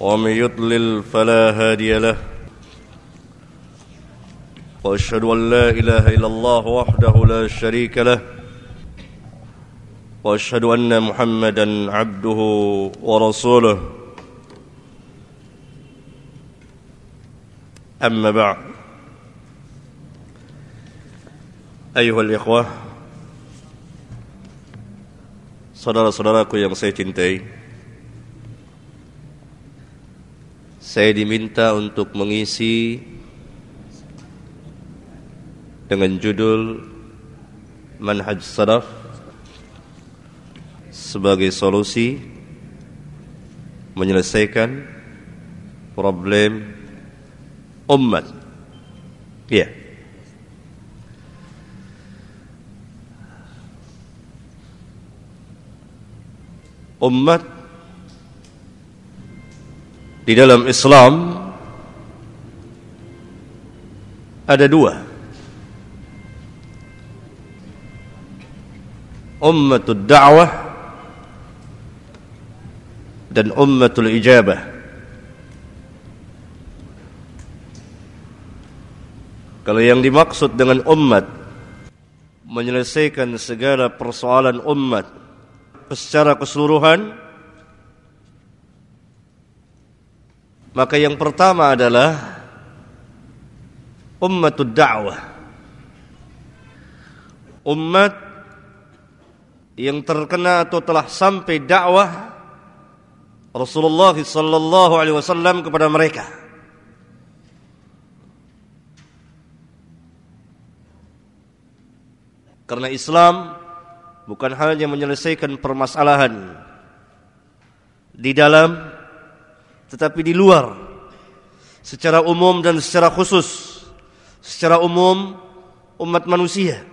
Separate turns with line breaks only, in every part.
ومن يضلل فلا هادي له وأشهد أن لا إله إلا الله وحده لا شريك له وأشهد أن محمدا عبده ورسوله. أما بعد أيها الإخوة saudara-saudaraku yang saya cintai Saya diminta untuk mengisi dengan judul Manhaj Salaf sebagai solusi menyelesaikan problem umat. Ya. Umat di dalam Islam ada dua. Ummatul da'wah dan ummatul ijabah. Kalau yang dimaksud dengan umat menyelesaikan segala persoalan umat secara keseluruhan Maka yang pertama adalah ummatud da'wah. Umat yang terkena atau telah sampai dakwah Rasulullah sallallahu alaihi wasallam kepada mereka. Karena Islam bukan hanya menyelesaikan permasalahan di dalam tetapi di luar. Secara umum dan secara khusus. Secara umum umat manusia.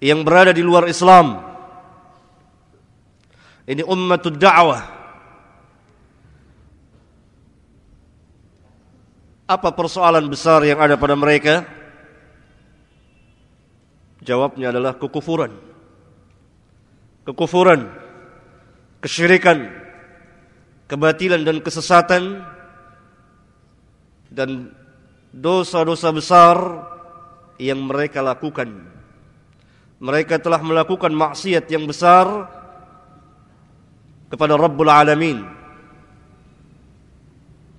Yang berada di luar Islam. Ini ummatud da'wah. Apa persoalan besar yang ada pada mereka? Jawabnya adalah kekufuran. Kekufuran. Kesyirikan kebatilan dan kesesatan dan dosa-dosa besar yang mereka lakukan. Mereka telah melakukan maksiat yang besar kepada Rabbul Alamin.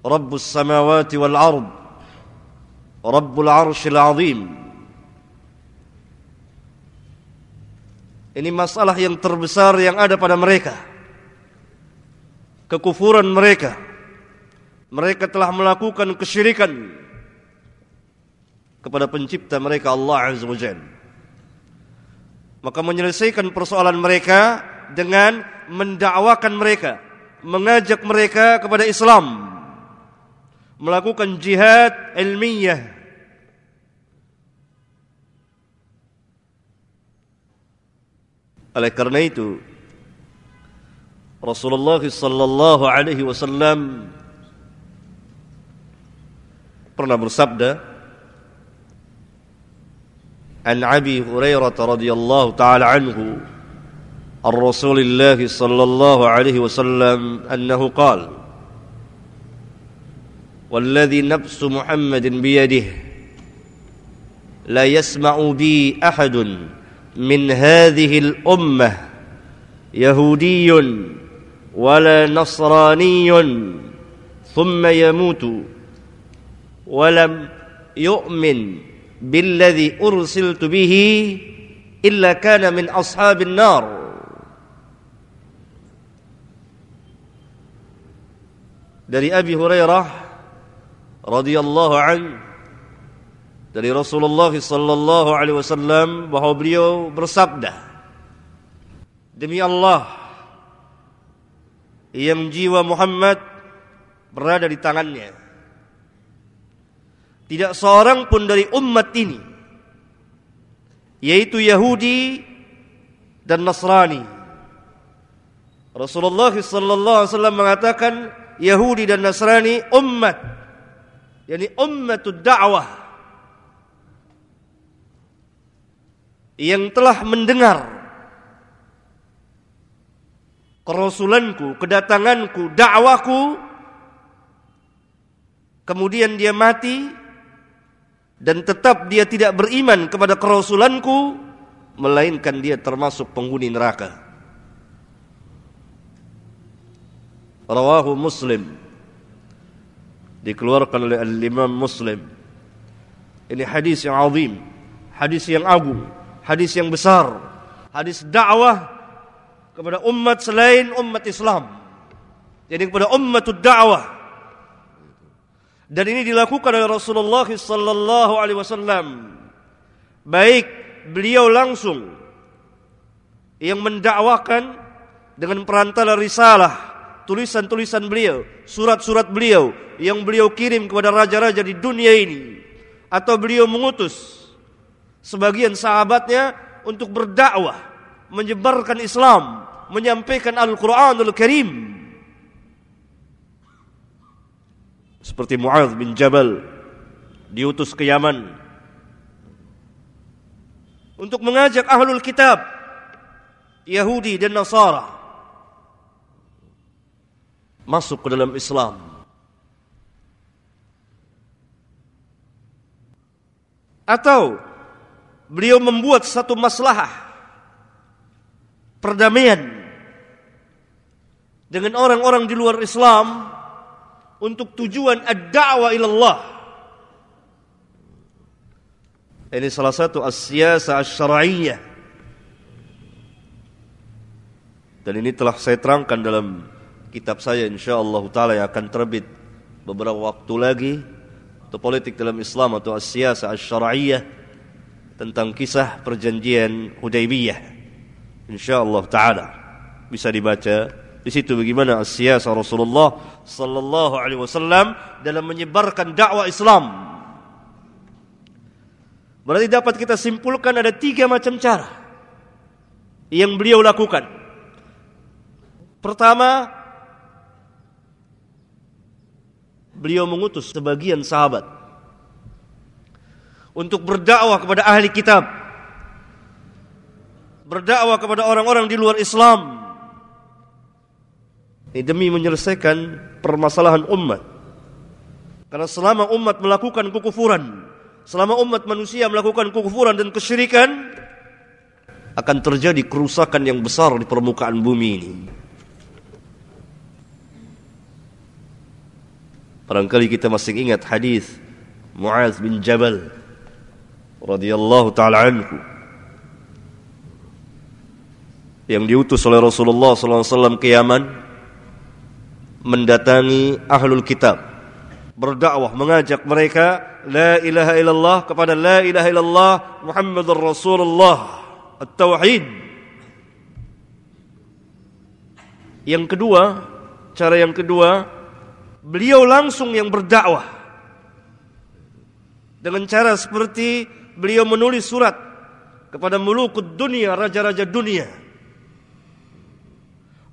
Rabbus samawati wal ard. Rabbul arshil azim. Ini masalah yang terbesar yang ada pada mereka kekufuran mereka. Mereka telah melakukan kesyirikan kepada pencipta mereka Allah Azza wa Maka menyelesaikan persoalan mereka dengan mendakwakan mereka, mengajak mereka kepada Islam, melakukan jihad ilmiah. Oleh karena itu, رسول الله صلى الله عليه وسلم. Pernah bersabda عن ابي هريره رضي الله تعالى عنه الرسول الله صلى الله عليه وسلم انه قال والذي نفس محمد بيده لا يسمع بي احد من هذه الامه يهودي ولا نصراني ثم يموت ولم يؤمن بالذي أرسلت به إلا كان من أصحاب النار dari Abi Hurairah radhiyallahu an dari Rasulullah sallallahu alaihi wasallam bahwa beliau bersabda Demi Allah yang jiwa Muhammad berada di tangannya. Tidak seorang pun dari umat ini yaitu Yahudi dan Nasrani. Rasulullah sallallahu alaihi wasallam mengatakan Yahudi dan Nasrani umat yakni ummatud da'wah yang telah mendengar kerasulanku, kedatanganku, dakwaku. Kemudian dia mati dan tetap dia tidak beriman kepada kerasulanku melainkan dia termasuk penghuni neraka. Rawahu muslim. Dikeluarkan oleh al-imam muslim. Ini hadis yang azim hadis yang agung hadis yang besar hadis dakwah kepada umat selain umat Islam. Jadi kepada ummatud dakwah dan ini dilakukan oleh Rasulullah sallallahu alaihi wasallam. Baik beliau langsung yang mendakwakan dengan perantara risalah, tulisan-tulisan beliau, surat-surat beliau yang beliau kirim kepada raja-raja di dunia ini. Atau beliau mengutus sebagian sahabatnya untuk berdakwah, menyebarkan Islam, menyampaikan Al-Qur'anul Karim. Seperti Muaz bin Jabal diutus ke Yaman untuk mengajak ahlul kitab Yahudi dan Nasara masuk ke dalam Islam. Atau beliau membuat satu maslahah perdamaian dengan orang-orang di luar Islam untuk tujuan ad-da'wah ilallah. Ini salah satu as-siyasa asy-syar'iyyah. Dan ini telah saya terangkan dalam kitab saya insyaallah taala yang akan terbit beberapa waktu lagi atau politik dalam Islam atau as-siyasa asy-syar'iyyah tentang kisah perjanjian Hudaybiyah. Insyaallah taala bisa dibaca di situ bagaimana siasah Rasulullah sallallahu alaihi wasallam dalam menyebarkan dakwah Islam. Berarti dapat kita simpulkan ada tiga macam cara yang beliau lakukan. Pertama, beliau mengutus sebagian sahabat untuk berdakwah kepada ahli kitab, berdakwah kepada orang-orang di luar Islam ini demi menyelesaikan permasalahan umat. Karena selama umat melakukan kekufuran, selama umat manusia melakukan kekufuran dan kesyirikan, akan terjadi kerusakan yang besar di permukaan bumi ini. Barangkali kita masih ingat hadis Muaz bin Jabal radhiyallahu taala anhu yang diutus oleh Rasulullah wasallam ke Yaman mendatangi ahlul kitab berdakwah mengajak mereka la ilaha illallah kepada la ilaha illallah Muhammadur Rasulullah at-tauhid. Yang kedua cara yang kedua beliau langsung yang berdakwah. Dengan cara seperti beliau menulis surat kepada mulukud dunia raja-raja dunia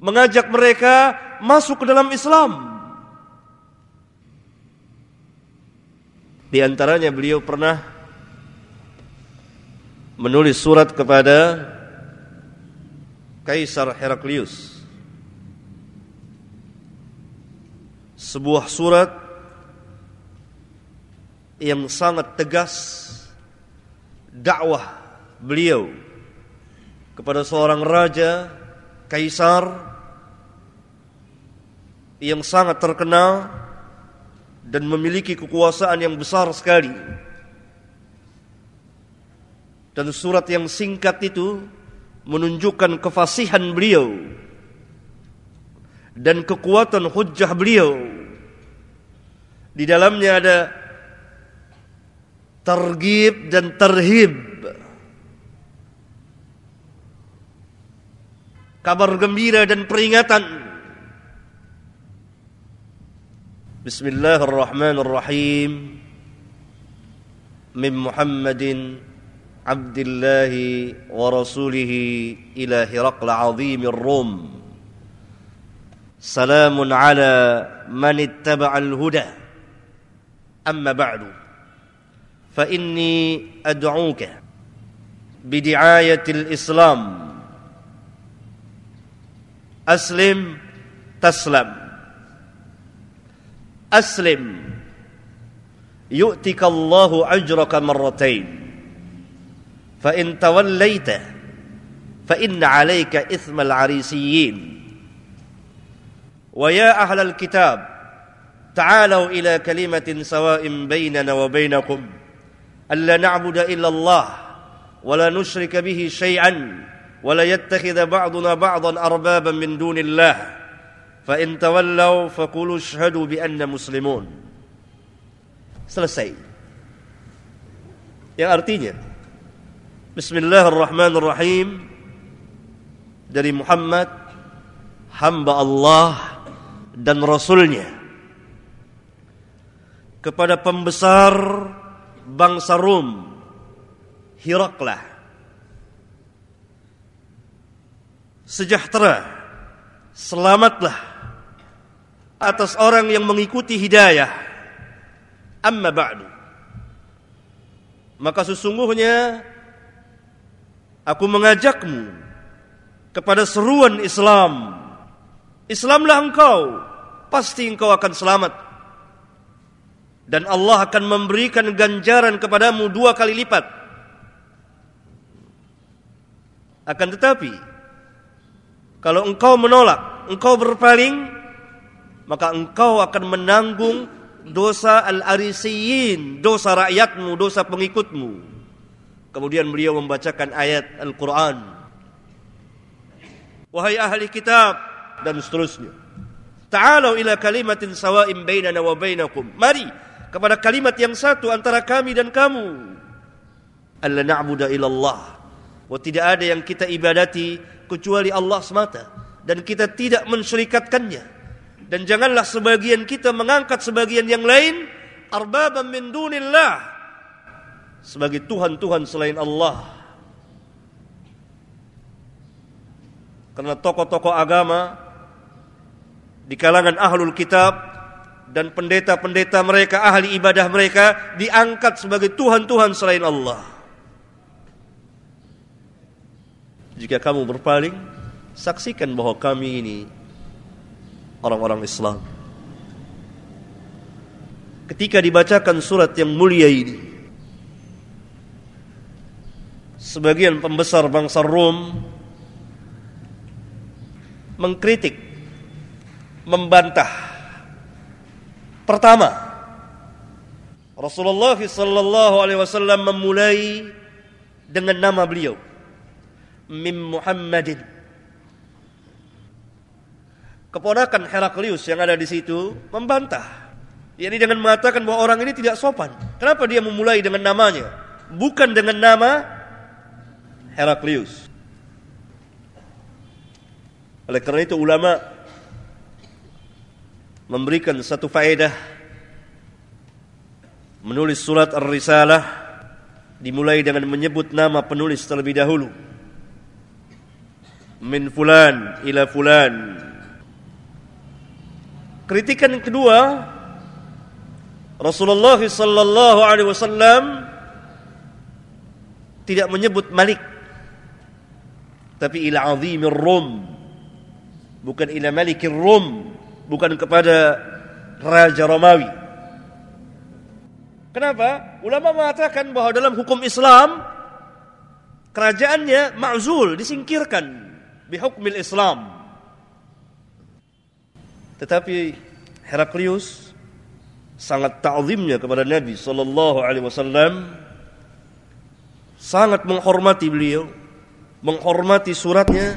mengajak mereka masuk ke dalam Islam. Di antaranya beliau pernah menulis surat kepada Kaisar Heraklius. Sebuah surat yang sangat tegas dakwah beliau kepada seorang raja kaisar yang sangat terkenal dan memiliki kekuasaan yang besar sekali. Dan surat yang singkat itu menunjukkan kefasihan beliau dan kekuatan hujjah beliau. Di dalamnya ada targib dan terhib. Kabar gembira dan peringatan بسم الله الرحمن الرحيم. من محمد عبد الله ورسوله إلى هرقل عظيم الروم. سلام على من اتبع الهدى. أما بعد فإني أدعوك بدعاية الإسلام. أسلم تسلم. أسلم. يؤتك الله أجرك مرتين. فإن توليت فإن عليك إثم العريسيين. ويا أهل الكتاب تعالوا إلى كلمة سواء بيننا وبينكم. ألا نعبد إلا الله ولا نشرك به شيئا ولا يتخذ بعضنا بعضا أربابا من دون الله. Fa in tawallaw faqulu syahadu bi. Selesai. Yang artinya Bismillahirrahmanirrahim dari Muhammad hamba Allah dan Rasulnya kepada pembesar bangsa Rum Hiraklah sejahtera selamatlah atas orang yang mengikuti hidayah. Amma ba'du. Maka sesungguhnya aku mengajakmu kepada seruan Islam. Islamlah engkau, pasti engkau akan selamat. Dan Allah akan memberikan ganjaran kepadamu dua kali lipat. Akan tetapi, kalau engkau menolak, engkau berpaling, maka engkau akan menanggung dosa al-arisiyin, dosa rakyatmu, dosa pengikutmu. Kemudian beliau membacakan ayat Al-Quran. Wahai ahli kitab dan seterusnya. Ta'alau ila kalimatin sawa'im bainana wa bainakum. Mari kepada kalimat yang satu antara kami dan kamu. Alla na'budu ilallah. Wa tidak ada yang kita ibadati kecuali Allah semata. Dan kita tidak mensyirikatkannya. Dan janganlah sebagian kita mengangkat sebagian yang lain arbaban min dunillah sebagai tuhan-tuhan selain Allah. Karena tokoh-tokoh agama di kalangan ahlul kitab dan pendeta-pendeta mereka, ahli ibadah mereka diangkat sebagai tuhan-tuhan selain Allah. Jika kamu berpaling, saksikan bahwa kami ini orang-orang Islam. Ketika dibacakan surat yang mulia ini, sebagian pembesar bangsa Rom mengkritik, membantah. Pertama, Rasulullah sallallahu alaihi wasallam memulai dengan nama beliau, Mim Muhammadin keponakan Heraklius yang ada di situ membantah. yakni dengan mengatakan bahwa orang ini tidak sopan. Kenapa dia memulai dengan namanya? Bukan dengan nama Heraklius. Oleh karena itu ulama memberikan satu faedah menulis surat Ar-Risalah dimulai dengan menyebut nama penulis terlebih dahulu. Min fulan ila fulan Kritikan yang kedua, Rasulullah sallallahu alaihi wasallam tidak menyebut Malik tapi ila azimir Rum. Bukan ila Malikir Rum bukan kepada raja Romawi. Kenapa? Ulama mengatakan bahwa dalam hukum Islam kerajaannya ma'zul disingkirkan bihukmil Islam tetapi Heraklius sangat ta'zimnya kepada Nabi sallallahu alaihi wasallam sangat menghormati beliau, menghormati suratnya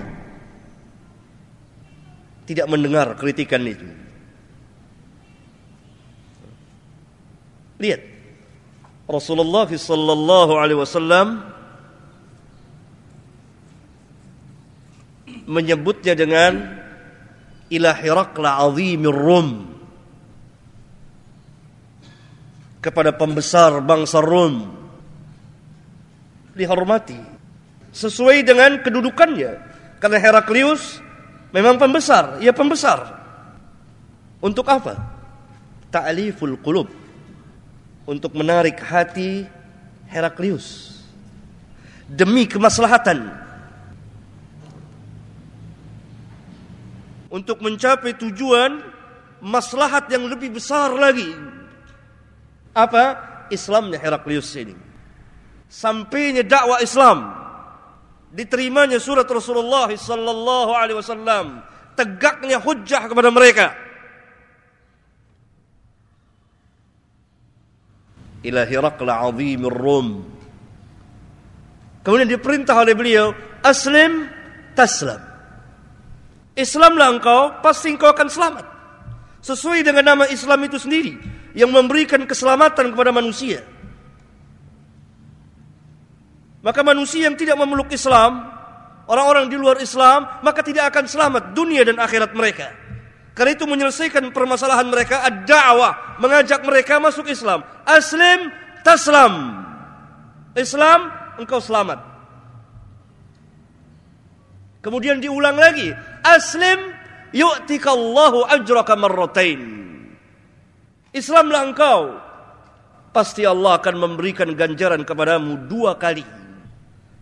tidak mendengar kritikan itu. Lihat Rasulullah sallallahu alaihi wasallam menyebutnya dengan ila Hirakla azimir Rum kepada pembesar bangsa Rom. Dihormati sesuai dengan kedudukannya. Karena Heraklius memang pembesar, ia pembesar. Untuk apa? Ta'liful qulub. Untuk menarik hati Heraklius. Demi kemaslahatan. Untuk mencapai tujuan maslahat yang lebih besar lagi. Apa? Islamnya Heraklius ini. Sampainya dakwah Islam diterimanya surat Rasulullah sallallahu alaihi wasallam, tegaknya hujjah kepada mereka. ila Hirakla azimir Rum. Kemudian diperintah oleh beliau, aslim taslam. Islamlah engkau, pasti engkau akan selamat. Sesuai dengan nama Islam itu sendiri yang memberikan keselamatan kepada manusia. Maka manusia yang tidak memeluk Islam, orang-orang di luar Islam, maka tidak akan selamat dunia dan akhirat mereka. Karena itu menyelesaikan permasalahan mereka ad-da'wah, mengajak mereka masuk Islam. Aslim taslam. Islam engkau selamat. Kemudian diulang lagi, aslim yu'tikallahu ajraka marratain. Islamlah engkau, pasti Allah akan memberikan ganjaran kepadamu dua kali.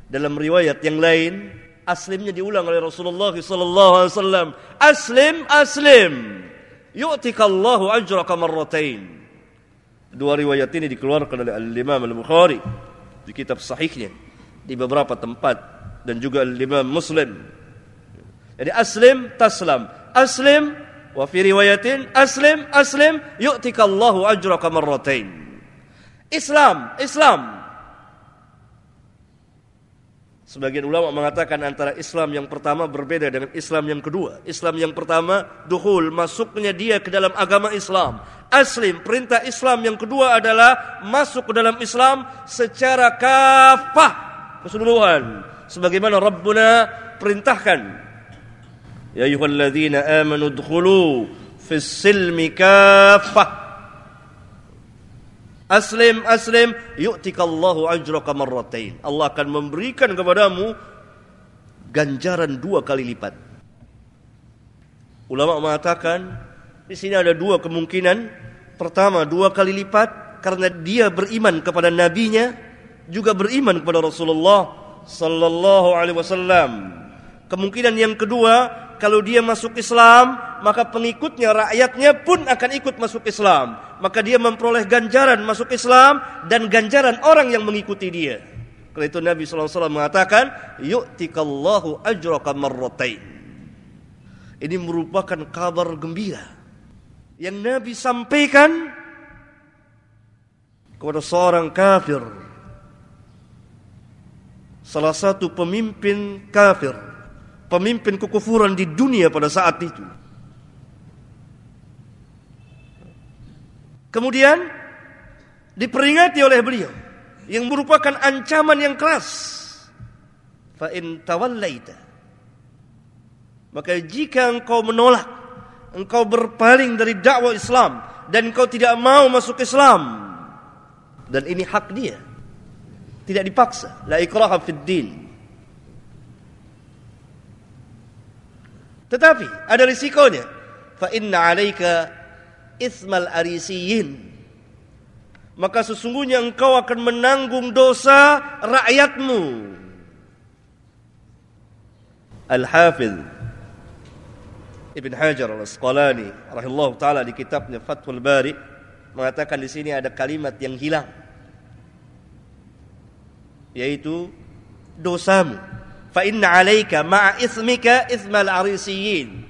Dalam riwayat yang lain, Aslimnya diulang oleh Rasulullah sallallahu alaihi wasallam. Aslim, aslim. Yu'tikallahu ajraka marratain. Dua riwayat ini dikeluarkan oleh Al-Imam Al-Bukhari di kitab sahihnya di beberapa tempat dan juga Al-Imam Muslim. Jadi aslim taslam. Aslim wa fi riwayatin aslim aslim yu'tikallahu ajraka marratain. Islam, Islam Sebagian ulama mengatakan antara Islam yang pertama berbeda dengan Islam yang kedua. Islam yang pertama duhul masuknya dia ke dalam agama Islam. Aslim perintah Islam yang kedua adalah masuk ke dalam Islam secara kafah keseluruhan. Sebagaimana Rabbuna perintahkan. Ya ayyuhalladzina amanu dkhulu fis silmi kafah Aslim, aslim, yu'tikallahu ajraka marratain. Allah akan memberikan kepadamu ganjaran dua kali lipat. Ulama mengatakan di sini ada dua kemungkinan. Pertama, dua kali lipat karena dia beriman kepada nabinya, juga beriman kepada Rasulullah sallallahu alaihi wasallam. Kemungkinan yang kedua, kalau dia masuk Islam, maka pengikutnya, rakyatnya pun akan ikut masuk Islam maka dia memperoleh ganjaran masuk Islam dan ganjaran orang yang mengikuti dia. Karena itu Nabi SAW mengatakan, Yu'tikallahu ajraka marratain. Ini merupakan kabar gembira yang Nabi sampaikan kepada seorang kafir. Salah satu pemimpin kafir, pemimpin kekufuran di dunia pada saat itu. Kemudian diperingati oleh beliau yang merupakan ancaman yang keras. Fa in maka jika engkau menolak, engkau berpaling dari dakwah Islam dan engkau tidak mau masuk Islam dan ini hak dia. Tidak dipaksa, la ikraha fid din. Tetapi ada risikonya. Fa inna 'alaika ismal arisiyin. Maka sesungguhnya engkau akan menanggung dosa rakyatmu. Al-Hafidh Ibn Hajar Al-Asqalani rahimahullah taala di kitabnya Fathul Bari mengatakan di sini ada kalimat yang hilang yaitu dosamu fa inna 'alaika ma'a ismika ismal arisiyin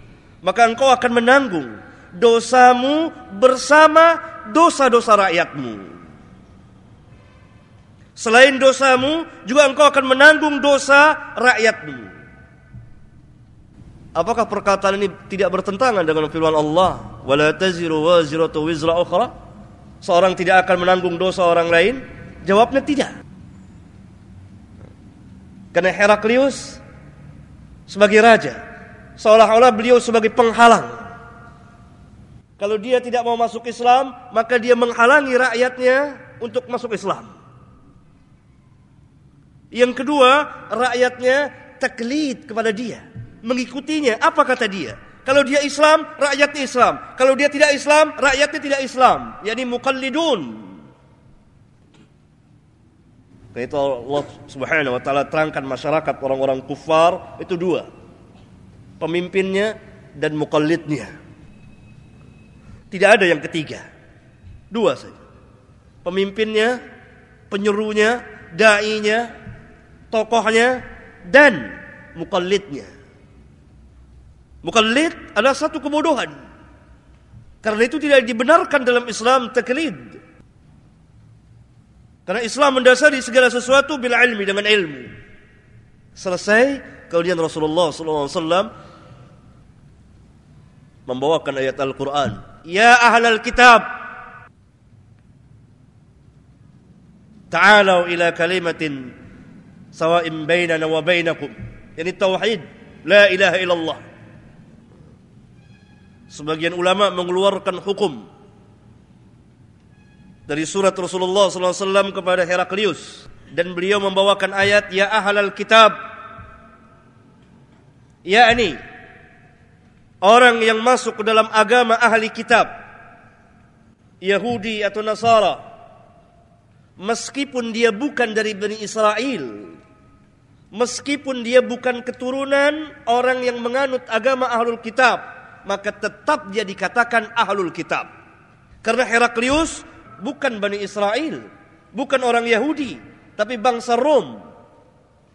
maka engkau akan menanggung dosamu bersama dosa-dosa rakyatmu. Selain dosamu, juga engkau akan menanggung dosa rakyatmu. Apakah perkataan ini tidak bertentangan dengan firman Allah? Wala taziru waziratu wizra ukhra? Seorang tidak akan menanggung dosa orang lain? Jawabnya tidak. Karena Heraklius sebagai raja, seolah-olah beliau sebagai penghalang Kalau dia tidak mau masuk Islam, maka dia menghalangi rakyatnya untuk masuk Islam. Yang kedua, rakyatnya taklid kepada dia, mengikutinya. Apa kata dia? Kalau dia Islam, rakyatnya Islam. Kalau dia tidak Islam, rakyatnya tidak Islam. Yani mukallidun. Itu Allah Subhanahu wa taala terangkan masyarakat orang-orang kufar itu dua. Pemimpinnya dan mukallidnya. Tidak ada yang ketiga. Dua saja. Pemimpinnya, penyerunya, dai-nya, tokohnya, dan mukallidnya. Mukallid adalah satu kebodohan. Karena itu tidak dibenarkan dalam Islam taklid. Karena Islam mendasari segala sesuatu bila ilmi dengan ilmu. Selesai, kemudian Rasulullah SAW membawakan ayat Al-Quran. Ya ahlal kitab! Ta'alau ila kalimatin Sawa'in bainana wa bainakum. Yani tauhid. La ilaha illallah. Sebagian ulama mengeluarkan hukum Dari surat Rasulullah SAW kepada Heraklius. Dan beliau membawakan ayat Ya ahlal kitab. Ya ini orang yang masuk ke dalam agama ahli kitab Yahudi atau Nasara meskipun dia bukan dari Bani Israel meskipun dia bukan keturunan orang yang menganut agama ahlul kitab maka tetap dia dikatakan ahlul kitab. Karena Heraklius bukan Bani Israel bukan orang Yahudi tapi bangsa Rom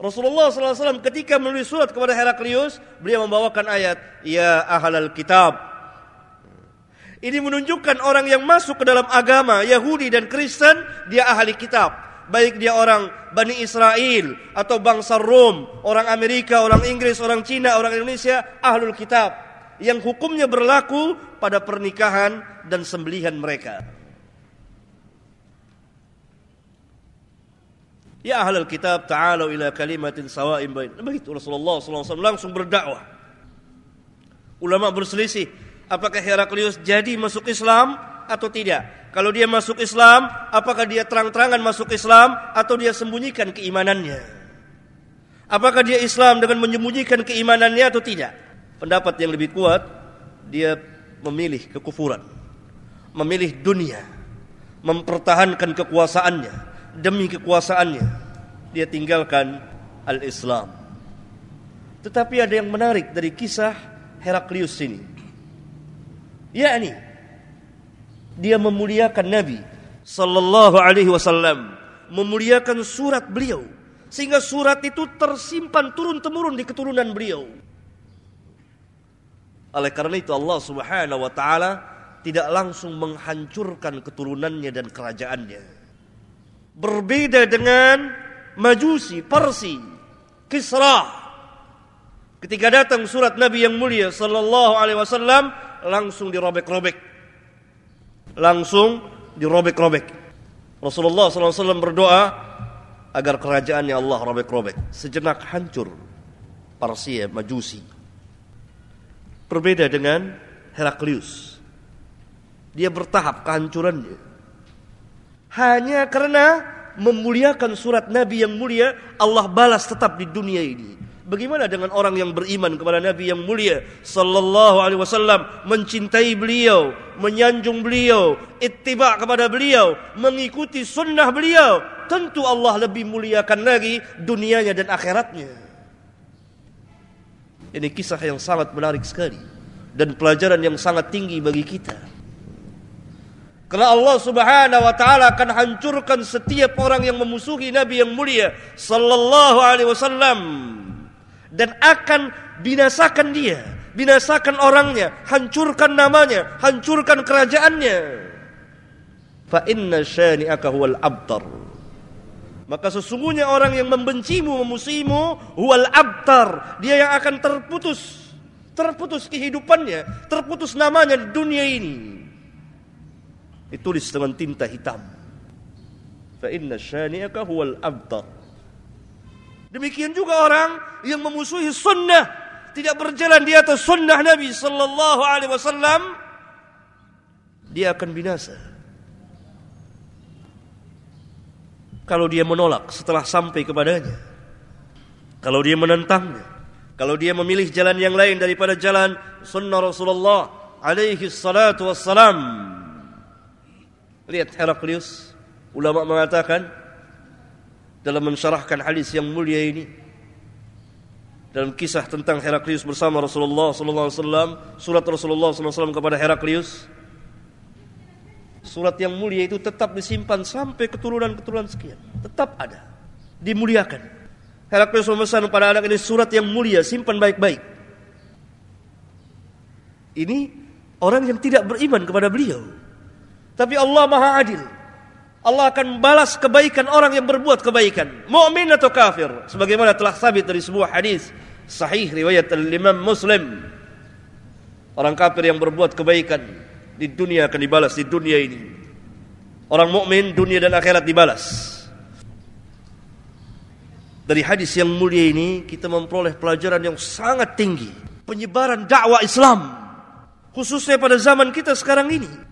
Rasulullah SAW ketika menulis surat kepada Heraklius, beliau membawakan ayat, Ya ahlal kitab. Ini menunjukkan orang yang masuk ke dalam agama Yahudi dan Kristen, dia ahli kitab. Baik dia orang Bani Israel atau bangsa Rom, orang Amerika, orang Inggris, orang Cina, orang Indonesia, ahlul kitab. Yang hukumnya berlaku pada pernikahan dan sembelihan mereka. Ya ahlul kitab ta'alu ila kalimatin sawa'in bain. Begitu Rasulullah SAW langsung berdakwah. Ulama berselisih. Apakah Heraklius jadi masuk Islam atau tidak? Kalau dia masuk Islam, apakah dia terang-terangan masuk Islam atau dia sembunyikan keimanannya? Apakah dia Islam dengan menyembunyikan keimanannya atau tidak? Pendapat yang lebih kuat, dia memilih kekufuran. Memilih dunia. Mempertahankan kekuasaannya demi kekuasaannya dia tinggalkan al-Islam. Tetapi ada yang menarik dari kisah Heraklius ini. Yakni dia memuliakan Nabi sallallahu alaihi wasallam, memuliakan surat beliau sehingga surat itu tersimpan turun temurun di keturunan beliau. Oleh karena itu Allah Subhanahu wa taala tidak langsung menghancurkan keturunannya dan kerajaannya. Berbeda dengan Majusi, Parsi, Kisra. Ketika datang surat Nabi yang mulia sallallahu alaihi wasallam langsung dirobek-robek. Langsung dirobek-robek. Rasulullah sallallahu alaihi wasallam berdoa agar kerajaannya Allah robek-robek. Sejenak hancur Parsia, Majusi. Berbeda dengan Heraklius. Dia bertahap kehancurannya. Hanya karena memuliakan surat Nabi yang mulia, Allah balas tetap di dunia ini. Bagaimana dengan orang yang beriman kepada Nabi yang mulia sallallahu alaihi wasallam, mencintai beliau, menyanjung beliau, ittiba kepada beliau, mengikuti sunnah beliau, tentu Allah lebih muliakan lagi dunianya dan akhiratnya. Ini kisah yang sangat menarik sekali dan pelajaran yang sangat tinggi bagi kita. Karena Allah Subhanahu wa taala akan hancurkan setiap orang yang memusuhi Nabi yang mulia sallallahu alaihi wasallam dan akan binasakan dia, binasakan orangnya, hancurkan namanya, hancurkan kerajaannya. Fa inna syani'aka huwal abtar. Maka sesungguhnya orang yang membencimu, memusuhimu, huwal abtar. Dia yang akan terputus, terputus kehidupannya, terputus namanya di dunia ini. Ditulis dengan tinta hitam. Fa inna syani'aka huwal abtar. Demikian juga orang yang memusuhi sunnah, tidak berjalan di atas sunnah Nabi sallallahu alaihi wasallam, dia akan binasa. Kalau dia menolak setelah sampai kepadanya. Kalau dia menentangnya. Kalau dia memilih jalan yang lain daripada jalan sunnah Rasulullah alaihi salatu wassalam. Lihat Heraklius. Ulama mengatakan dalam mensyarahkan hadis yang mulia ini dalam kisah tentang Heraklius bersama Rasulullah wasallam, surat Rasulullah wasallam kepada Heraklius. Surat yang mulia itu tetap disimpan sampai keturunan-keturunan sekian. Tetap ada. Dimuliakan. Heraklius memesan kepada anak ini surat yang mulia, simpan baik-baik. Ini orang yang tidak beriman kepada beliau. Tapi Allah Maha Adil. Allah akan balas kebaikan orang yang berbuat kebaikan, mukmin atau kafir, sebagaimana telah sabit dari sebuah hadis sahih riwayat Imam Muslim. Orang kafir yang berbuat kebaikan di dunia akan dibalas di dunia ini. Orang mukmin dunia dan akhirat dibalas. Dari hadis yang mulia ini kita memperoleh pelajaran yang sangat tinggi, penyebaran dakwah Islam khususnya pada zaman kita sekarang ini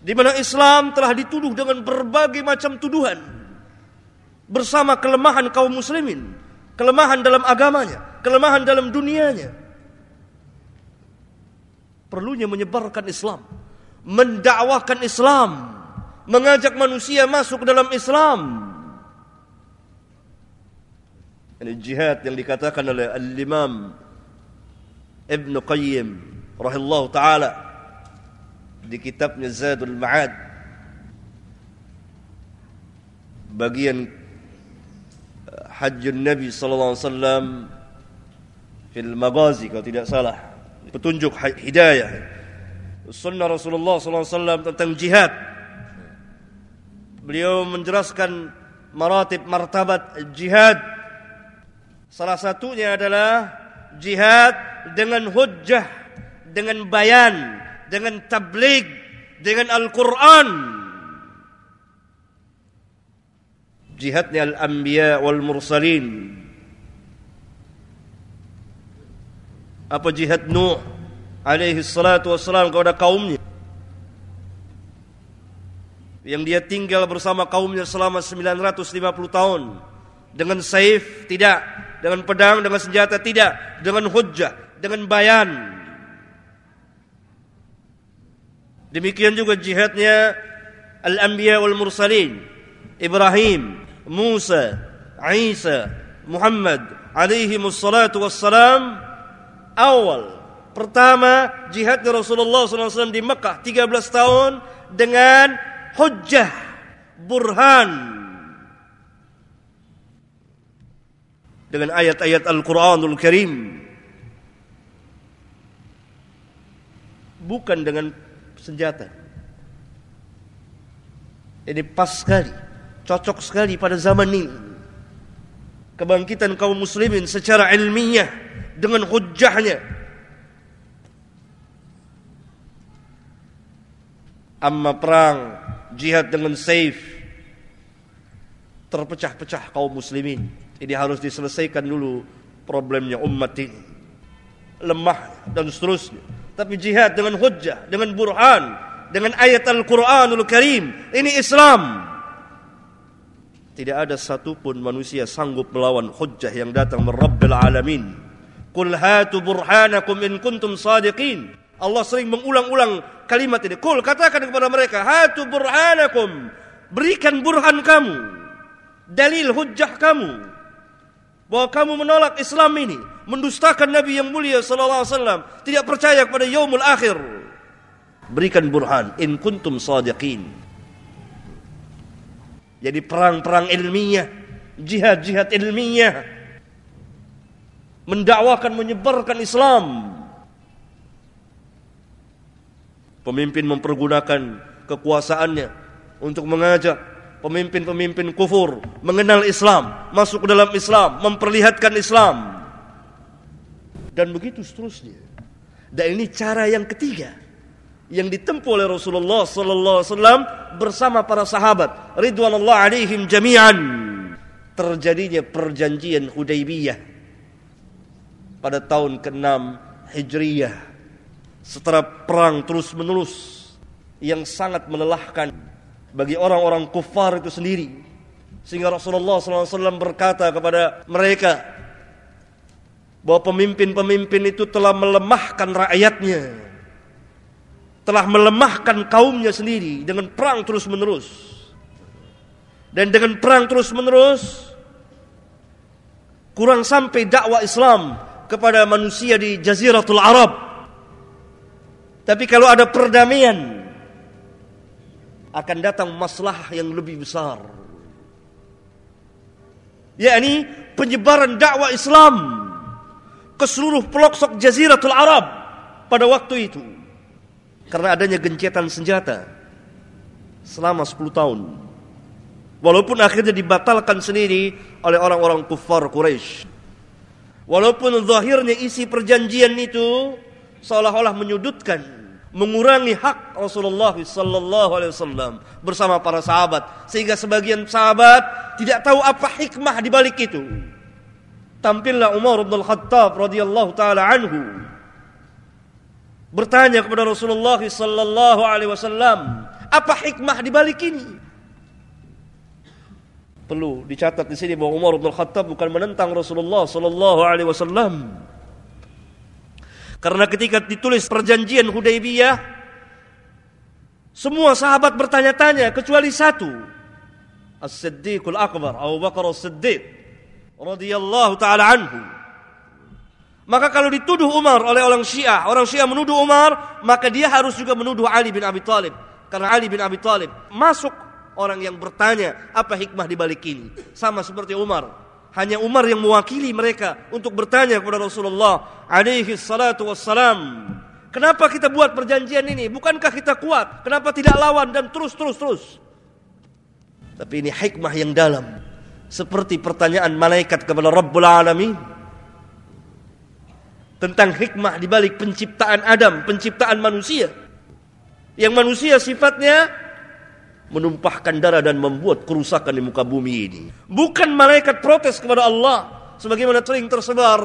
di mana Islam telah dituduh dengan berbagai macam tuduhan bersama kelemahan kaum muslimin, kelemahan dalam agamanya, kelemahan dalam dunianya. Perlunya menyebarkan Islam, mendakwahkan Islam, mengajak manusia masuk dalam Islam. Ini jihad yang dikatakan oleh Al-Imam Ibn Qayyim rahimahullah taala di kitabnya Zadul Ma'ad. Bagian eh, Hajjun Nabi sallallahu alaihi wasallam fil Maghazi kalau tidak salah. Petunjuk hidayah. Sunnah Rasulullah sallallahu alaihi wasallam tentang jihad. Beliau menjelaskan maratib martabat jihad. Salah satunya adalah jihad dengan hujjah dengan bayan dengan tabligh, dengan Al-Quran. Jihadnya Al-Anbiya wal Mursalin. Apa jihad Nuh alaihi salatu wassalam kepada kaumnya. Yang dia tinggal bersama kaumnya selama 950 tahun. Dengan saif tidak, dengan pedang, dengan senjata tidak, dengan hujjah, dengan bayan. Demikian juga jihadnya Al-Anbiya wal Mursalin Ibrahim, Musa, Isa, Muhammad alaihi wassalatu wassalam. Awal pertama jihadnya Rasulullah SAW di Mekah 13 tahun dengan hujjah burhan. Dengan ayat-ayat Al-Quranul Karim. Bukan dengan senjata. Ini pas sekali, cocok sekali pada zaman ini. Kebangkitan kaum muslimin secara ilmiah dengan hujahnya. Amma perang jihad dengan saif terpecah-pecah kaum muslimin. Ini harus diselesaikan dulu problemnya umat ini. Lemah dan seterusnya. Tapi jihad dengan hujjah, dengan burhan, dengan ayat Al-Quranul Karim. Ini Islam. Tidak ada satupun manusia sanggup melawan hujjah yang datang dari Rabbil Alamin. Qul hatu burhanakum in kuntum sadiqin. Allah sering mengulang-ulang kalimat ini. Qul katakan kepada mereka, hatu burhanakum. Berikan burhan kamu. Dalil hujjah kamu bahwa kamu menolak Islam ini, mendustakan Nabi yang mulia sallallahu alaihi wasallam, tidak percaya kepada yaumul akhir. Berikan burhan in kuntum sadiqin. Jadi perang-perang ilmiah, jihad-jihad ilmiah mendakwakan menyebarkan Islam. Pemimpin mempergunakan kekuasaannya untuk mengajak pemimpin-pemimpin kufur mengenal Islam, masuk ke dalam Islam, memperlihatkan Islam. Dan begitu seterusnya. Dan ini cara yang ketiga yang ditempuh oleh Rasulullah sallallahu alaihi wasallam bersama para sahabat ridwanullah alaihim jami'an. Terjadinya perjanjian Hudaybiyah pada tahun ke-6 Hijriyah. Setelah perang terus-menerus yang sangat melelahkan bagi orang-orang kufar itu sendiri. Sehingga Rasulullah SAW berkata kepada mereka bahwa pemimpin-pemimpin itu telah melemahkan rakyatnya, telah melemahkan kaumnya sendiri dengan perang terus-menerus. Dan dengan perang terus-menerus, kurang sampai dakwah Islam kepada manusia di Jaziratul Arab. Tapi kalau ada perdamaian, akan datang masalah yang lebih besar. yakni penyebaran dakwah Islam ke seluruh pelosok Jaziratul Arab pada waktu itu. Karena adanya gencetan senjata selama 10 tahun. Walaupun akhirnya dibatalkan sendiri oleh orang-orang kufar Quraisy. Walaupun zahirnya isi perjanjian itu seolah-olah menyudutkan, mengurangi hak Rasulullah sallallahu alaihi wasallam bersama para sahabat sehingga sebagian sahabat tidak tahu apa hikmah di balik itu. Tampillah Umar bin Khattab radhiyallahu taala anhu bertanya kepada Rasulullah sallallahu alaihi wasallam, apa hikmah di balik ini? Perlu dicatat di sini bahwa Umar bin Khattab bukan menentang Rasulullah sallallahu alaihi wasallam. Karena ketika ditulis perjanjian Hudaybiyah semua sahabat bertanya-tanya kecuali satu. As-Siddiqul Akbar, Abu Bakar As-Siddiq radhiyallahu taala anhu. Maka kalau dituduh Umar oleh orang Syiah, orang Syiah menuduh Umar, maka dia harus juga menuduh Ali bin Abi Thalib. Karena Ali bin Abi Thalib masuk orang yang bertanya apa hikmah di balik ini. Sama seperti Umar. Hanya Umar yang mewakili mereka untuk bertanya kepada Rasulullah alaihi salatu wassalam. Kenapa kita buat perjanjian ini? Bukankah kita kuat? Kenapa tidak lawan dan terus terus terus? Tapi ini hikmah yang dalam. Seperti pertanyaan malaikat kepada Rabbul Alamin. Tentang hikmah di balik penciptaan Adam, penciptaan manusia. Yang manusia sifatnya menumpahkan darah dan membuat kerusakan di muka bumi ini. Bukan malaikat protes kepada Allah sebagaimana sering tersebar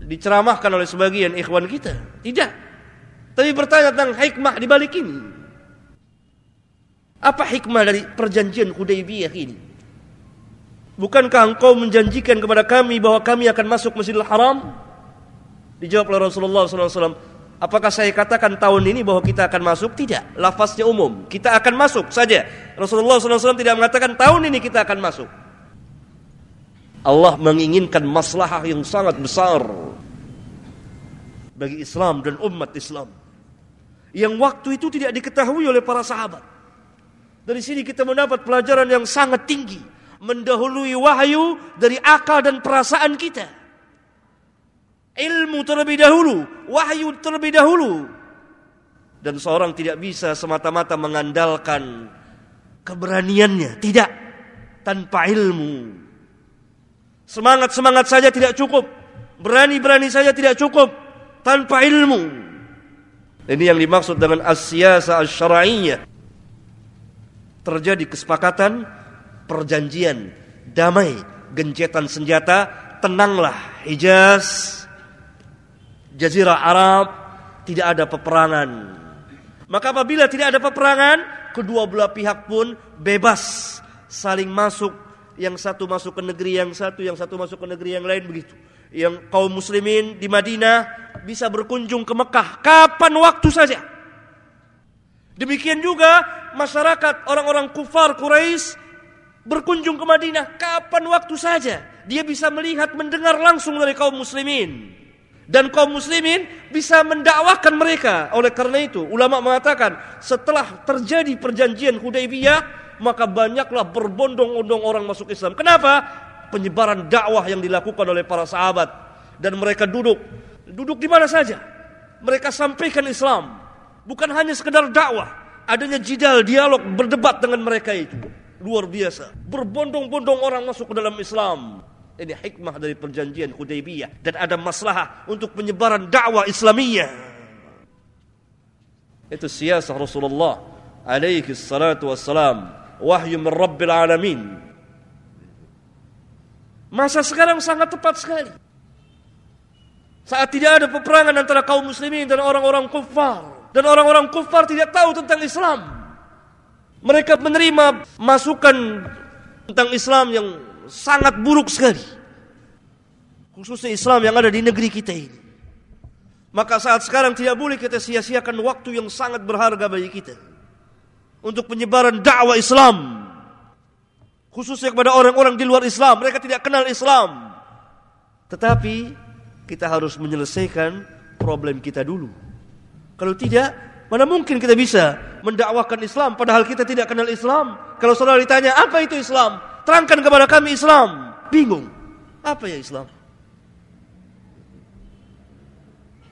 diceramahkan oleh sebagian ikhwan kita. Tidak. Tapi bertanya tentang hikmah di balik ini. Apa hikmah dari perjanjian Hudaybiyah ini? Bukankah engkau menjanjikan kepada kami bahwa kami akan masuk Masjidil Haram? Dijawab oleh Rasulullah SAW, Apakah saya katakan tahun ini bahwa kita akan masuk? Tidak. Lafaznya umum. Kita akan masuk saja. Rasulullah SAW tidak mengatakan tahun ini kita akan masuk. Allah menginginkan maslahah yang sangat besar bagi Islam dan umat Islam. Yang waktu itu tidak diketahui oleh para sahabat. Dari sini kita mendapat pelajaran yang sangat tinggi. Mendahului wahyu dari akal dan perasaan kita ilmu terlebih dahulu, wahyu terlebih dahulu. Dan seorang tidak bisa semata-mata mengandalkan keberaniannya, tidak tanpa ilmu. Semangat-semangat saja tidak cukup, berani-berani saja tidak cukup tanpa ilmu. Ini yang dimaksud dengan asyasa syar'iyyah. Terjadi kesepakatan, perjanjian, damai, gencetan senjata, tenanglah Hijaz Jazirah Arab tidak ada peperangan. Maka apabila tidak ada peperangan, kedua belah pihak pun bebas saling masuk. Yang satu masuk ke negeri yang satu, yang satu masuk ke negeri yang lain begitu. Yang kaum muslimin di Madinah bisa berkunjung ke Mekah kapan waktu saja. Demikian juga masyarakat orang-orang kufar Quraisy berkunjung ke Madinah kapan waktu saja. Dia bisa melihat mendengar langsung dari kaum muslimin dan kaum muslimin bisa mendakwahkan mereka. Oleh karena itu, ulama mengatakan setelah terjadi perjanjian Hudaybiyah, maka banyaklah berbondong-bondong orang masuk Islam. Kenapa? Penyebaran dakwah yang dilakukan oleh para sahabat dan mereka duduk duduk di mana saja. Mereka sampaikan Islam, bukan hanya sekedar dakwah, adanya jidal, dialog, berdebat dengan mereka itu. Luar biasa. Berbondong-bondong orang masuk ke dalam Islam. Ini hikmah dari perjanjian Hudaybiyah dan ada masalah untuk penyebaran dakwah Islamiyah. Itu siasah Rasulullah alaihi salatu wassalam. Wahyu min Rabbil alamin. Masa sekarang sangat tepat sekali. Saat tidak ada peperangan antara kaum muslimin dan orang-orang kufar. Dan orang-orang kufar tidak tahu tentang Islam. Mereka menerima masukan tentang Islam yang sangat buruk sekali. Khususnya Islam yang ada di negeri kita ini. Maka saat sekarang tidak boleh kita sia-siakan waktu yang sangat berharga bagi kita. Untuk penyebaran dakwah Islam. Khususnya kepada orang-orang di luar Islam. Mereka tidak kenal Islam. Tetapi kita harus menyelesaikan problem kita dulu. Kalau tidak, mana mungkin kita bisa mendakwakan Islam padahal kita tidak kenal Islam. Kalau saudara ditanya, apa itu Islam? Terangkan kepada kami Islam. Bingung. Apa ya Islam?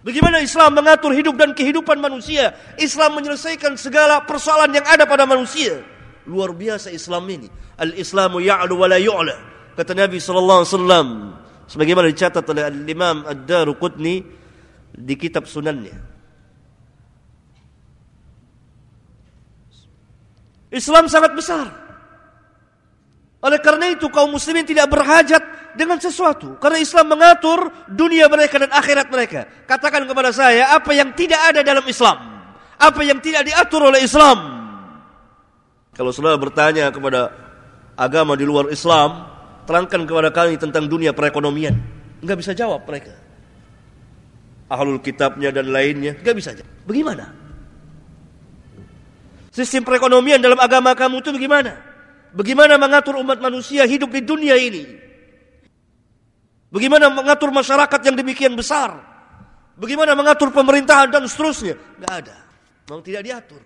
Bagaimana Islam mengatur hidup dan kehidupan manusia? Islam menyelesaikan segala persoalan yang ada pada manusia. Luar biasa Islam ini. Al-Islamu ya'lu wa la yu'la. Kata Nabi sallallahu sebagaimana dicatat oleh Al-Imam Ad-Daruqutni di kitab sunannya. Islam sangat besar. Oleh karena itu kaum muslimin tidak berhajat dengan sesuatu. Karena Islam mengatur dunia mereka dan akhirat mereka. Katakan kepada saya apa yang tidak ada dalam Islam. Apa yang tidak diatur oleh Islam. Kalau saudara bertanya kepada agama di luar Islam, terangkan kepada kami tentang dunia perekonomian. Enggak bisa jawab mereka. Ahlul kitabnya dan lainnya, enggak bisa jawab. Bagaimana? Sistem perekonomian dalam agama kamu itu bagaimana? Bagaimana mengatur umat manusia hidup di dunia ini? Bagaimana mengatur masyarakat yang demikian besar? Bagaimana mengatur pemerintahan dan seterusnya? Tidak ada. Memang tidak diatur.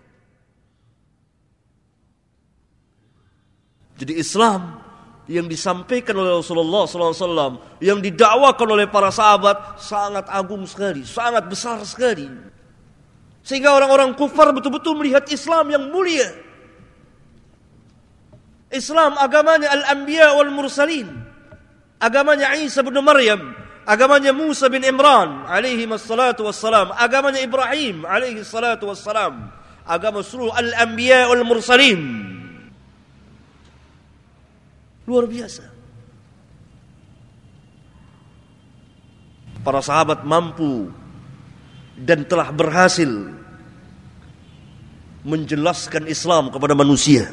Jadi Islam yang disampaikan oleh Rasulullah SAW, yang didakwakan oleh para sahabat sangat agung sekali, sangat besar sekali. Sehingga orang-orang kufar betul-betul melihat Islam yang mulia. Islam agamanya al-anbiya wal mursalin. Agamanya Isa bin Maryam, agamanya Musa bin Imran alaihi wassalatu wassalam, agamanya Ibrahim alaihi salatu wassalam, agama seluruh al-anbiya wal mursalin. Luar biasa. Para sahabat mampu dan telah berhasil menjelaskan Islam kepada manusia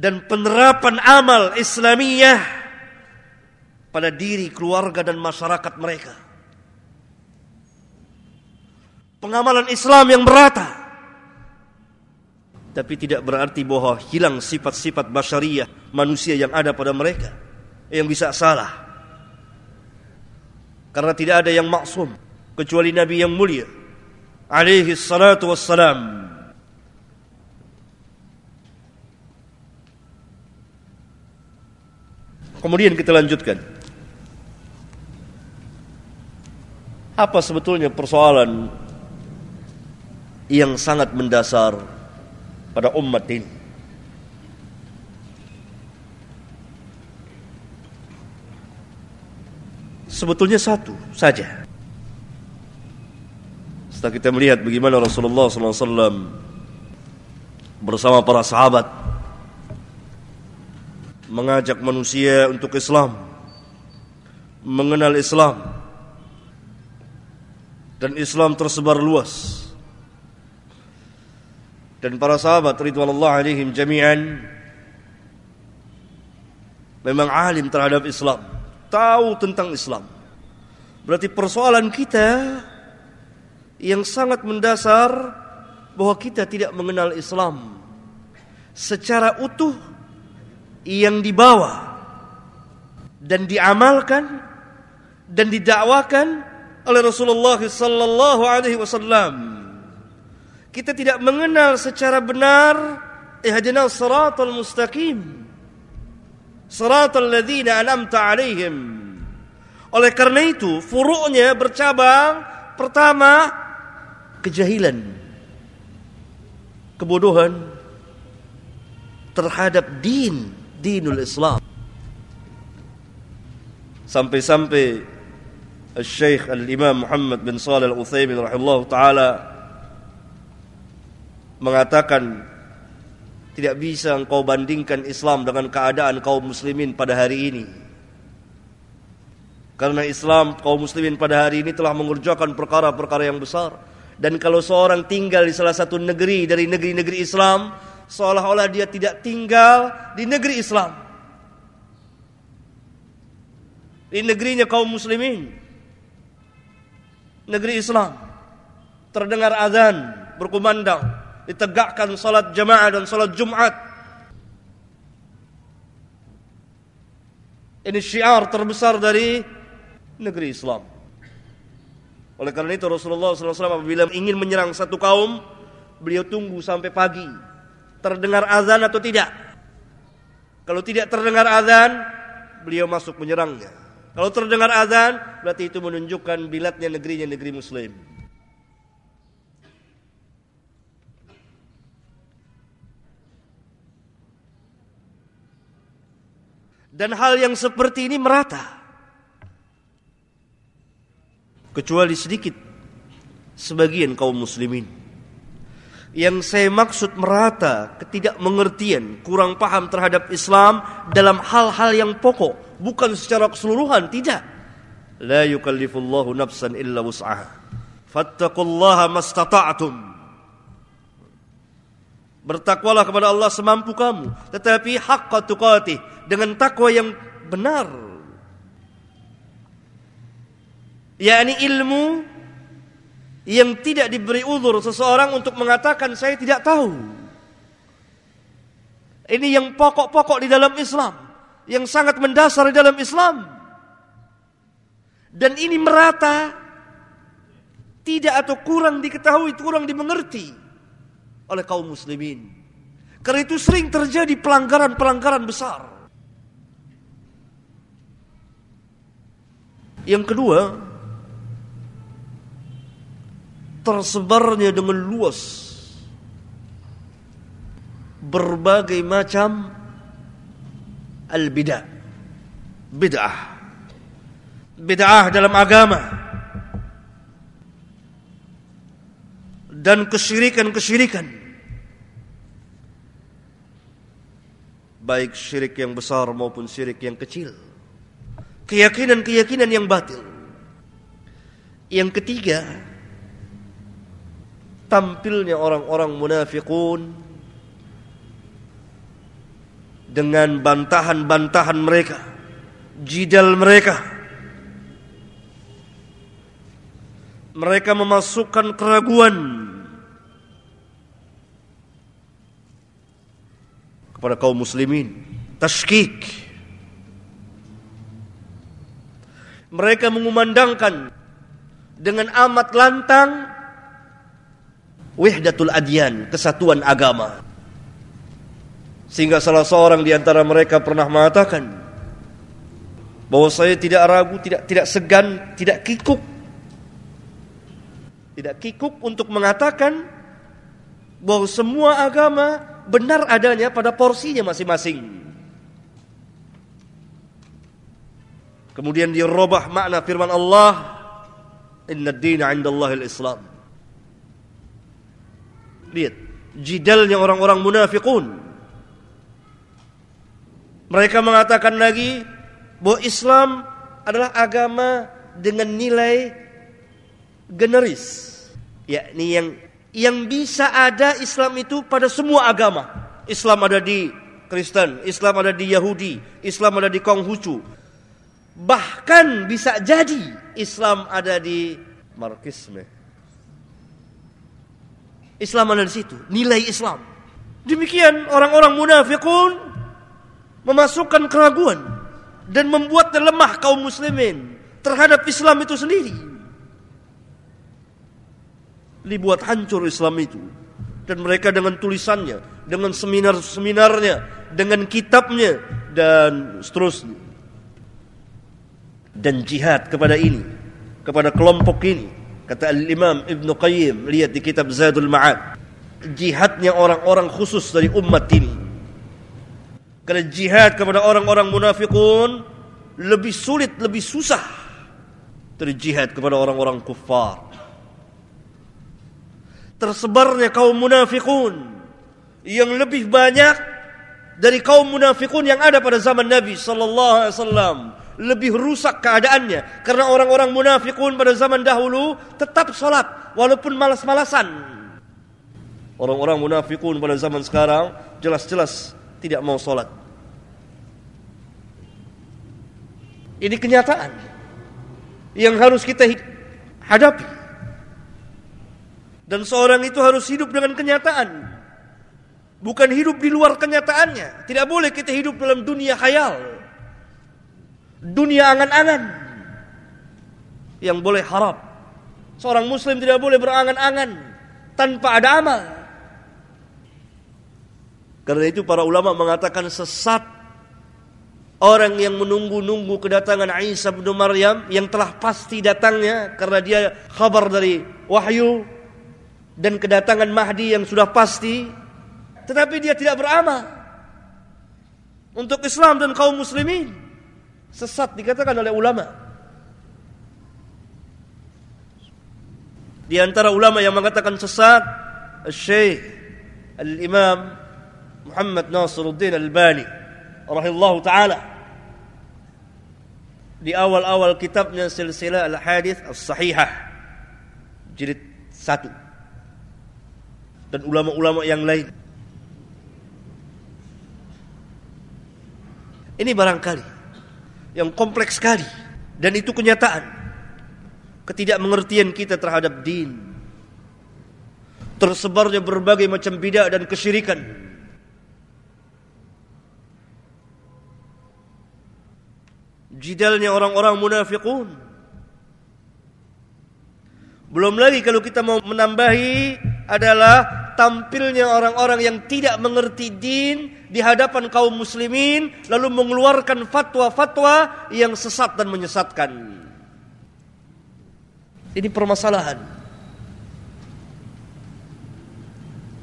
dan penerapan amal Islamiyah pada diri keluarga dan masyarakat mereka. Pengamalan Islam yang merata. Tapi tidak berarti bahwa hilang sifat-sifat basyariah manusia yang ada pada mereka. Yang bisa salah. Karena tidak ada yang maksum. Kecuali Nabi yang mulia. Alaihi salatu wassalam. Kemudian kita lanjutkan. Apa sebetulnya persoalan yang sangat mendasar pada umat ini? Sebetulnya satu saja. Setelah kita melihat bagaimana Rasulullah SAW bersama para sahabat mengajak manusia untuk Islam, mengenal Islam, dan Islam tersebar luas. Dan para sahabat ridwanullah alaihim jami'an memang alim terhadap Islam, tahu tentang Islam. Berarti persoalan kita yang sangat mendasar bahwa kita tidak mengenal Islam secara utuh yang dibawa dan diamalkan dan didakwakan oleh Rasulullah sallallahu alaihi wasallam. Kita tidak mengenal secara benar ihdinas siratal mustaqim. Siratal ladzina an'amta alaihim. Oleh karena itu, furu'nya bercabang pertama kejahilan. Kebodohan terhadap din dinul Islam. Sampai-sampai Syekh Al-Imam Muhammad bin Salih Al-Uthaymin ta'ala mengatakan tidak bisa engkau bandingkan Islam dengan keadaan kaum muslimin pada hari ini. Karena Islam kaum muslimin pada hari ini telah mengerjakan perkara-perkara yang besar Dan kalau seorang tinggal di salah satu negeri dari negeri-negeri Islam, seolah-olah dia tidak tinggal di negeri Islam. Di negerinya kaum muslimin. Negeri Islam. Terdengar azan berkumandang, ditegakkan salat jamaah dan salat Jumat. Ini syiar terbesar dari negeri Islam. Oleh karena itu Rasulullah SAW apabila ingin menyerang satu kaum, beliau tunggu sampai pagi. Terdengar azan atau tidak? Kalau tidak terdengar azan, beliau masuk menyerangnya. Kalau terdengar azan, berarti itu menunjukkan bilatnya negerinya negeri muslim. Dan hal yang seperti ini merata kecuali sedikit sebagian kaum muslimin. Yang saya maksud merata ketidakmengertian, kurang paham terhadap Islam dalam hal-hal yang pokok, bukan secara keseluruhan, tidak. La yukallifullahu nafsan illa wus'aha. Fattaqullaha mastata'tum. Bertakwalah kepada Allah semampu kamu, tetapi haqqa tuqatih dengan takwa yang benar yakni ilmu yang tidak diberi uzur seseorang untuk mengatakan saya tidak tahu. Ini yang pokok-pokok di dalam Islam, yang sangat mendasar di dalam Islam. Dan ini merata tidak atau kurang diketahui, kurang dimengerti oleh kaum muslimin. Karena itu sering terjadi pelanggaran-pelanggaran besar. Yang kedua, tersebarnya dengan luas berbagai macam al-bid'ah. Bid'ah. Bid'ah dalam agama. Dan kesyirikan-kesyirikan. Baik syirik yang besar maupun syirik yang kecil. Keyakinan-keyakinan yang batil. Yang ketiga, tampilnya orang-orang munafikun dengan bantahan-bantahan mereka, jidal mereka. Mereka memasukkan keraguan kepada kaum muslimin, tashkik. Mereka mengumandangkan dengan amat lantang wahdatul adyan, kesatuan agama. Sehingga salah seorang di antara mereka pernah mengatakan bahwa saya tidak ragu, tidak tidak segan, tidak kikuk. Tidak kikuk untuk mengatakan bahwa semua agama benar adanya pada porsinya masing-masing. Kemudian dirubah makna firman Allah, "Inna ad-dina 'inda Allahil Islam." Lihat, jidalnya orang-orang munafikun. Mereka mengatakan lagi bahwa Islam adalah agama dengan nilai generis. Yakni yang yang bisa ada Islam itu pada semua agama. Islam ada di Kristen, Islam ada di Yahudi, Islam ada di Konghucu. Bahkan bisa jadi Islam ada di Marxisme Islam ada di situ, nilai Islam. Demikian orang-orang munafikun memasukkan keraguan dan membuatnya lemah kaum muslimin terhadap Islam itu sendiri. Dibuat hancur Islam itu dan mereka dengan tulisannya, dengan seminar-seminarnya, dengan kitabnya dan seterusnya. Dan jihad kepada ini, kepada kelompok ini Kata Al-Imam Ibn Qayyim, lihat di kitab Zadul Ma'ad. Jihadnya orang-orang khusus dari umat ini. Karena jihad kepada orang-orang munafikun lebih sulit, lebih susah dari jihad kepada orang-orang kufar. Tersebarnya kaum munafikun yang lebih banyak dari kaum munafikun yang ada pada zaman Nabi sallallahu alaihi wasallam lebih rusak keadaannya. Karena orang-orang munafikun pada zaman dahulu tetap sholat walaupun malas-malasan. Orang-orang munafikun pada zaman sekarang jelas-jelas tidak mau sholat. Ini kenyataan yang harus kita hadapi. Dan seorang itu harus hidup dengan kenyataan. Bukan hidup di luar kenyataannya. Tidak boleh kita hidup dalam dunia khayal. Dunia angan-angan. Yang boleh harap. Seorang muslim tidak boleh berangan-angan. Tanpa ada amal. Karena itu para ulama mengatakan sesat Orang yang menunggu-nunggu kedatangan Isa bin Maryam yang telah pasti datangnya karena dia kabar dari wahyu dan kedatangan Mahdi yang sudah pasti tetapi dia tidak beramal untuk Islam dan kaum muslimin sesat dikatakan oleh ulama. Di antara ulama yang mengatakan sesat Syekh Al-Imam Muhammad Nasiruddin Al-Bani rahimahullah taala. Di awal-awal kitabnya silsilah al-hadis as-sahihah jilid satu. Dan ulama-ulama yang lain. Ini barangkali yang kompleks sekali. Dan itu kenyataan. Ketidakmengertian kita terhadap din. Tersebarnya berbagai macam bidah dan kesyirikan. Jidalnya orang-orang munafikun. Belum lagi kalau kita mau menambahi adalah tampilnya orang-orang yang tidak mengerti din di hadapan kaum muslimin lalu mengeluarkan fatwa-fatwa yang sesat dan menyesatkan. Ini permasalahan.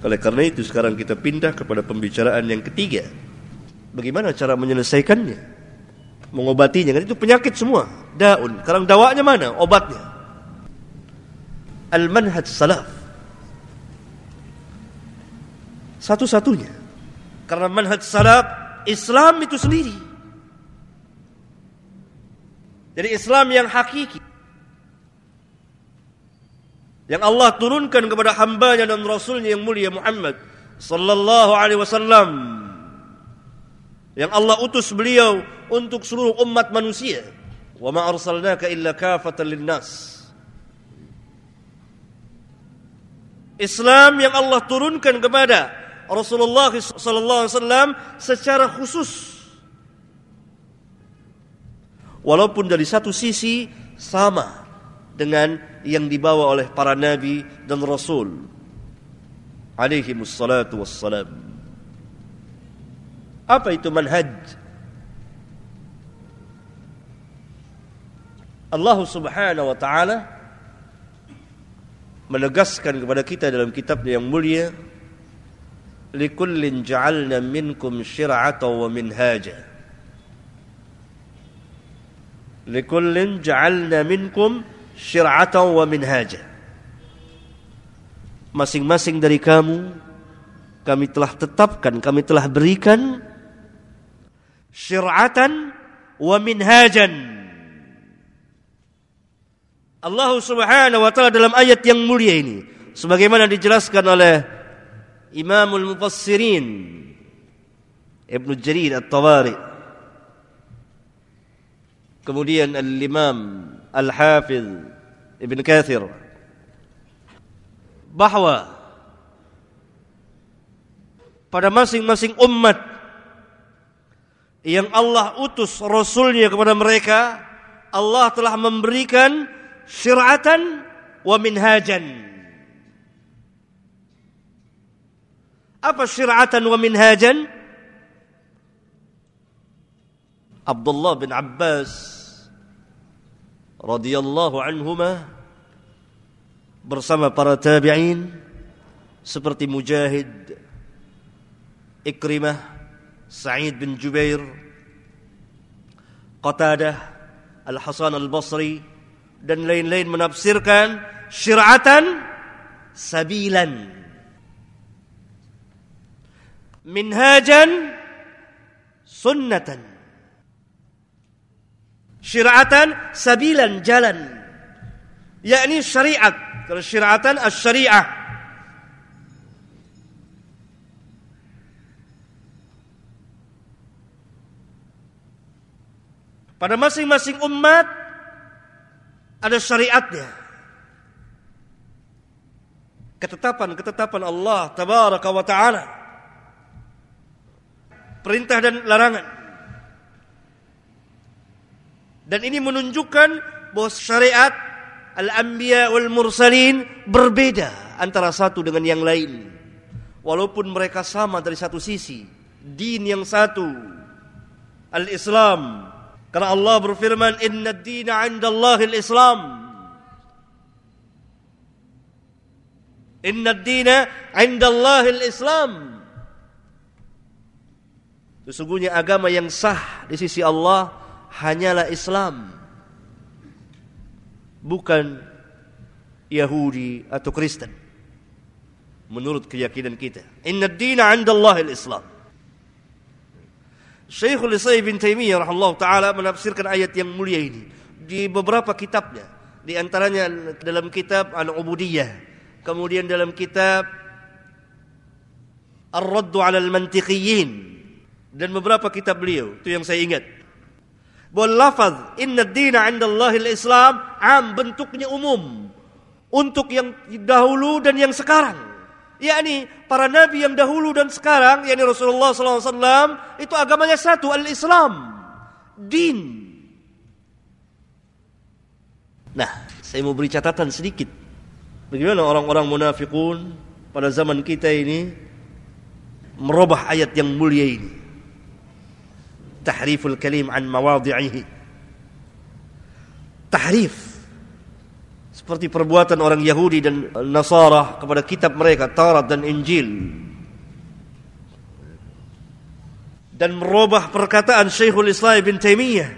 Oleh karena itu sekarang kita pindah kepada pembicaraan yang ketiga. Bagaimana cara menyelesaikannya? mengobatinya kan itu penyakit semua daun sekarang dawanya mana obatnya al manhaj salaf. Satu-satunya. Karena manhaj salaf Islam itu sendiri. Jadi Islam yang hakiki. Yang Allah turunkan kepada hambanya dan rasulnya yang mulia Muhammad sallallahu alaihi wasallam. Yang Allah utus beliau untuk seluruh umat manusia. Wa ma arsalnaka illa kafatan linnas. Islam yang Allah turunkan kepada Rasulullah sallallahu alaihi wasallam secara khusus. Walaupun dari satu sisi sama dengan yang dibawa oleh para nabi dan rasul alaihi wassalatu wassalam. Apa itu manhaj? Allah Subhanahu wa taala menegaskan kepada kita dalam kitab yang mulia likullin ja'alna minkum syir'atan wa minhaja likullin ja'alna minkum syir'atan wa minhaja masing-masing dari kamu kami telah tetapkan kami telah berikan syir'atan wa minhajan. Allah Subhanahu wa taala dalam ayat yang mulia ini sebagaimana dijelaskan oleh Imamul Mufassirin Ibnu Jarir At-Tabari. Kemudian Al-Imam Al-Hafiz Ibn Kathir. Bahwa pada masing-masing umat yang Allah utus Rasulnya kepada mereka, Allah telah memberikan syiratan wa minhajan. Apa syiratan wa minhajan? Abdullah bin Abbas radhiyallahu anhuma bersama para tabi'in seperti Mujahid, Ikrimah, Sa'id bin Jubair, Qatadah, Al-Hasan Al-Basri dan lain-lain menafsirkan syir'atan sabilan minhajan sunnatan Syiratan sabilan jalan. Yakni syariat. Kalau syiratan as-syariah. Pada masing-masing umat ada syariatnya. Ketetapan-ketetapan Allah tabaraka wa taala. Perintah dan larangan. Dan ini menunjukkan bahwa syariat al-anbiya wal mursalin berbeda antara satu dengan yang lain. Walaupun mereka sama dari satu sisi, din yang satu, al-Islam, karena Allah berfirman, Inna dina al islam Inna dina al islam Sesungguhnya agama yang sah di sisi Allah hanyalah Islam. Bukan Yahudi atau Kristen. Menurut keyakinan kita. Inna dina al islam Syekhul Islam bin Taimiyah rahimahullah taala menafsirkan ayat yang mulia ini di beberapa kitabnya. Di antaranya dalam kitab Al-Ubudiyah, kemudian dalam kitab Ar-Radd 'ala al-Mantiqiyyin dan beberapa kitab beliau. Itu yang saya ingat. Bahwa lafaz inna dina 'inda Allahil Islam am bentuknya umum untuk yang dahulu dan yang sekarang yakni para nabi yang dahulu dan sekarang yakni Rasulullah SAW itu agamanya satu al-Islam. Din. Nah saya mau beri catatan sedikit. Bagaimana orang-orang munafikun pada zaman kita ini merubah ayat yang mulia ini? Tahriful kalim an mawadhi'ihi tahrif seperti perbuatan orang Yahudi dan Nasara kepada kitab mereka Taurat dan Injil. Dan merubah perkataan Syekhul Islam bin Taimiyah.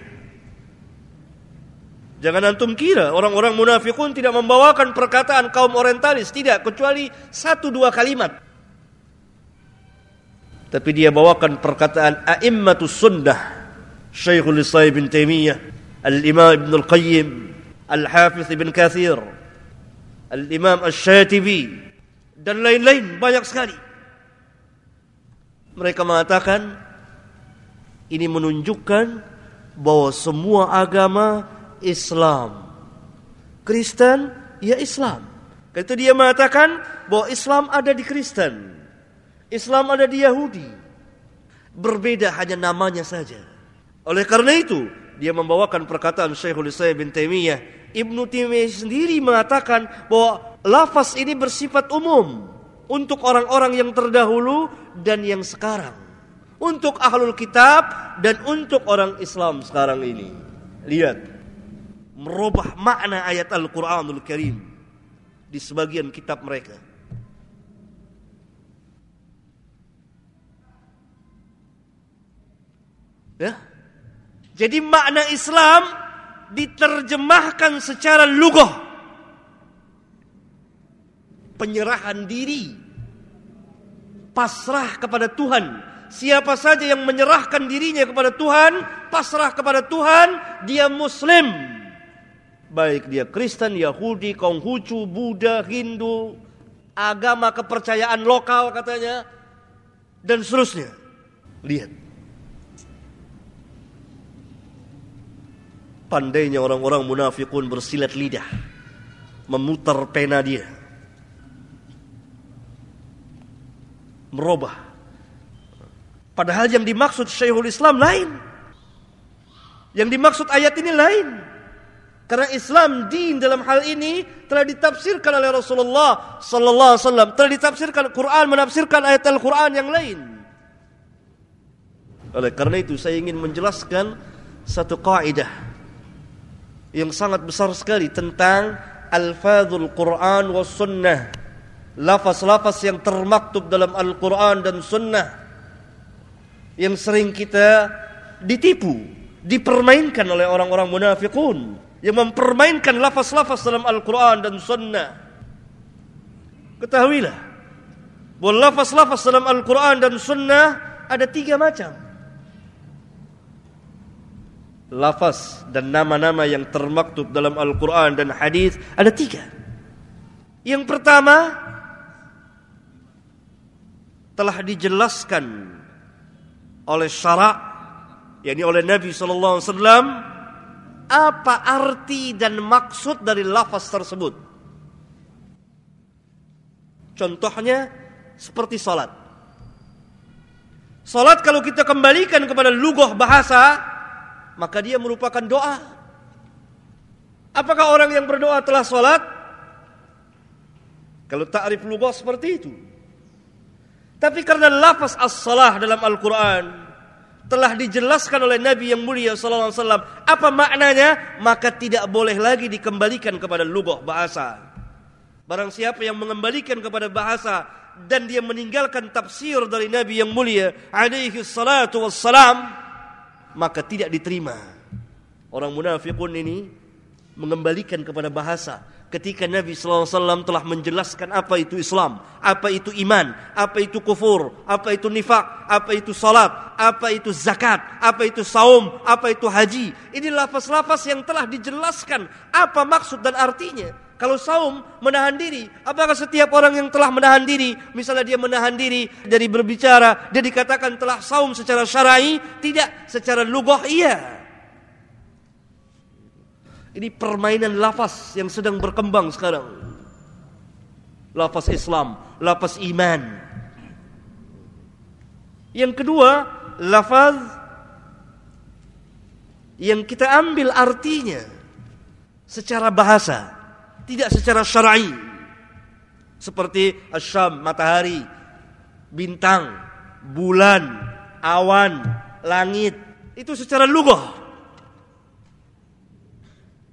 Jangan antum kira orang-orang munafikun tidak membawakan perkataan kaum orientalis. Tidak kecuali satu dua kalimat. Tapi dia bawakan perkataan a'immatus sunnah Syekhul Islam bin Taimiyah Al-Imam Ibn Al-Qayyim Al-Hafiz Ibn Kathir, Al-Imam Al-Shatibi, dan lain-lain banyak sekali. Mereka mengatakan ini menunjukkan bahwa semua agama Islam. Kristen ya Islam. Itu dia mengatakan bahwa Islam ada di Kristen. Islam ada di Yahudi. Berbeda hanya namanya saja. Oleh karena itu, dia membawakan perkataan Syekhul Islam bin Taimiyah Ibnu Taimiyah sendiri mengatakan bahwa lafaz ini bersifat umum untuk orang-orang yang terdahulu dan yang sekarang. Untuk ahlul kitab dan untuk orang Islam sekarang ini. Lihat. Merubah makna ayat Al-Quranul Karim. Di sebagian kitab mereka. Ya. Jadi makna Islam diterjemahkan secara lugah. Penyerahan diri. Pasrah kepada Tuhan. Siapa saja yang menyerahkan dirinya kepada Tuhan pasrah kepada Tuhan dia muslim. Baik dia Kristen, Yahudi, Konghucu, Buddha, Hindu agama kepercayaan lokal katanya dan seterusnya. Lihat Pandainya orang-orang munafikun bersilat lidah. Memutar pena dia. Merubah. Padahal yang dimaksud Syekhul Islam lain. Yang dimaksud ayat ini lain. Karena Islam din dalam hal ini telah ditafsirkan oleh Rasulullah sallallahu alaihi wasallam, telah ditafsirkan Quran menafsirkan ayat Al-Qur'an yang lain. Oleh karena itu saya ingin menjelaskan satu kaidah yang sangat besar sekali tentang al-fadhul Quran was sunnah. Lafaz-lafaz yang termaktub dalam Al-Quran dan sunnah. Yang sering kita ditipu, dipermainkan oleh orang-orang munafikun. Yang mempermainkan lafaz-lafaz dalam Al-Quran dan sunnah. Ketahuilah, bahwa lafaz-lafaz dalam Al-Quran dan sunnah ada tiga macam. Lafaz dan nama-nama yang termaktub dalam Al-Quran dan hadis ada tiga. Yang pertama telah dijelaskan oleh syarak yakni oleh Nabi sallallahu alaihi wasallam apa arti dan maksud dari lafaz tersebut. Contohnya seperti salat. Salat kalau kita kembalikan kepada lugah bahasa, maka dia merupakan doa. Apakah orang yang berdoa telah salat? Kalau ta'rif lugah seperti itu. Tapi karena lafaz as-salah dalam Al-Quran telah dijelaskan oleh Nabi yang mulia sallallahu alaihi wasallam apa maknanya, maka tidak boleh lagi dikembalikan kepada lugah bahasa. Barang siapa yang mengembalikan kepada bahasa dan dia meninggalkan tafsir dari Nabi yang mulia alaihi salatu wassalam maka tidak diterima. Orang munafikun ini mengembalikan kepada bahasa ketika Nabi SAW telah menjelaskan apa itu Islam, apa itu iman, apa itu kufur, apa itu nifak, apa itu salat, apa itu zakat, apa itu saum, apa itu haji. Ini lafaz-lafaz yang telah dijelaskan apa maksud dan artinya. Kalau saum menahan diri, apakah setiap orang yang telah menahan diri, misalnya dia menahan diri dari berbicara, dia dikatakan telah saum secara syar'i? Tidak, secara lugah iya. Ini permainan lafaz yang sedang berkembang sekarang. Lafaz Islam, lafaz iman. Yang kedua, lafaz yang kita ambil artinya secara bahasa tidak secara syar'i. Seperti asyam, matahari, bintang, bulan, awan, langit. Itu secara lugah.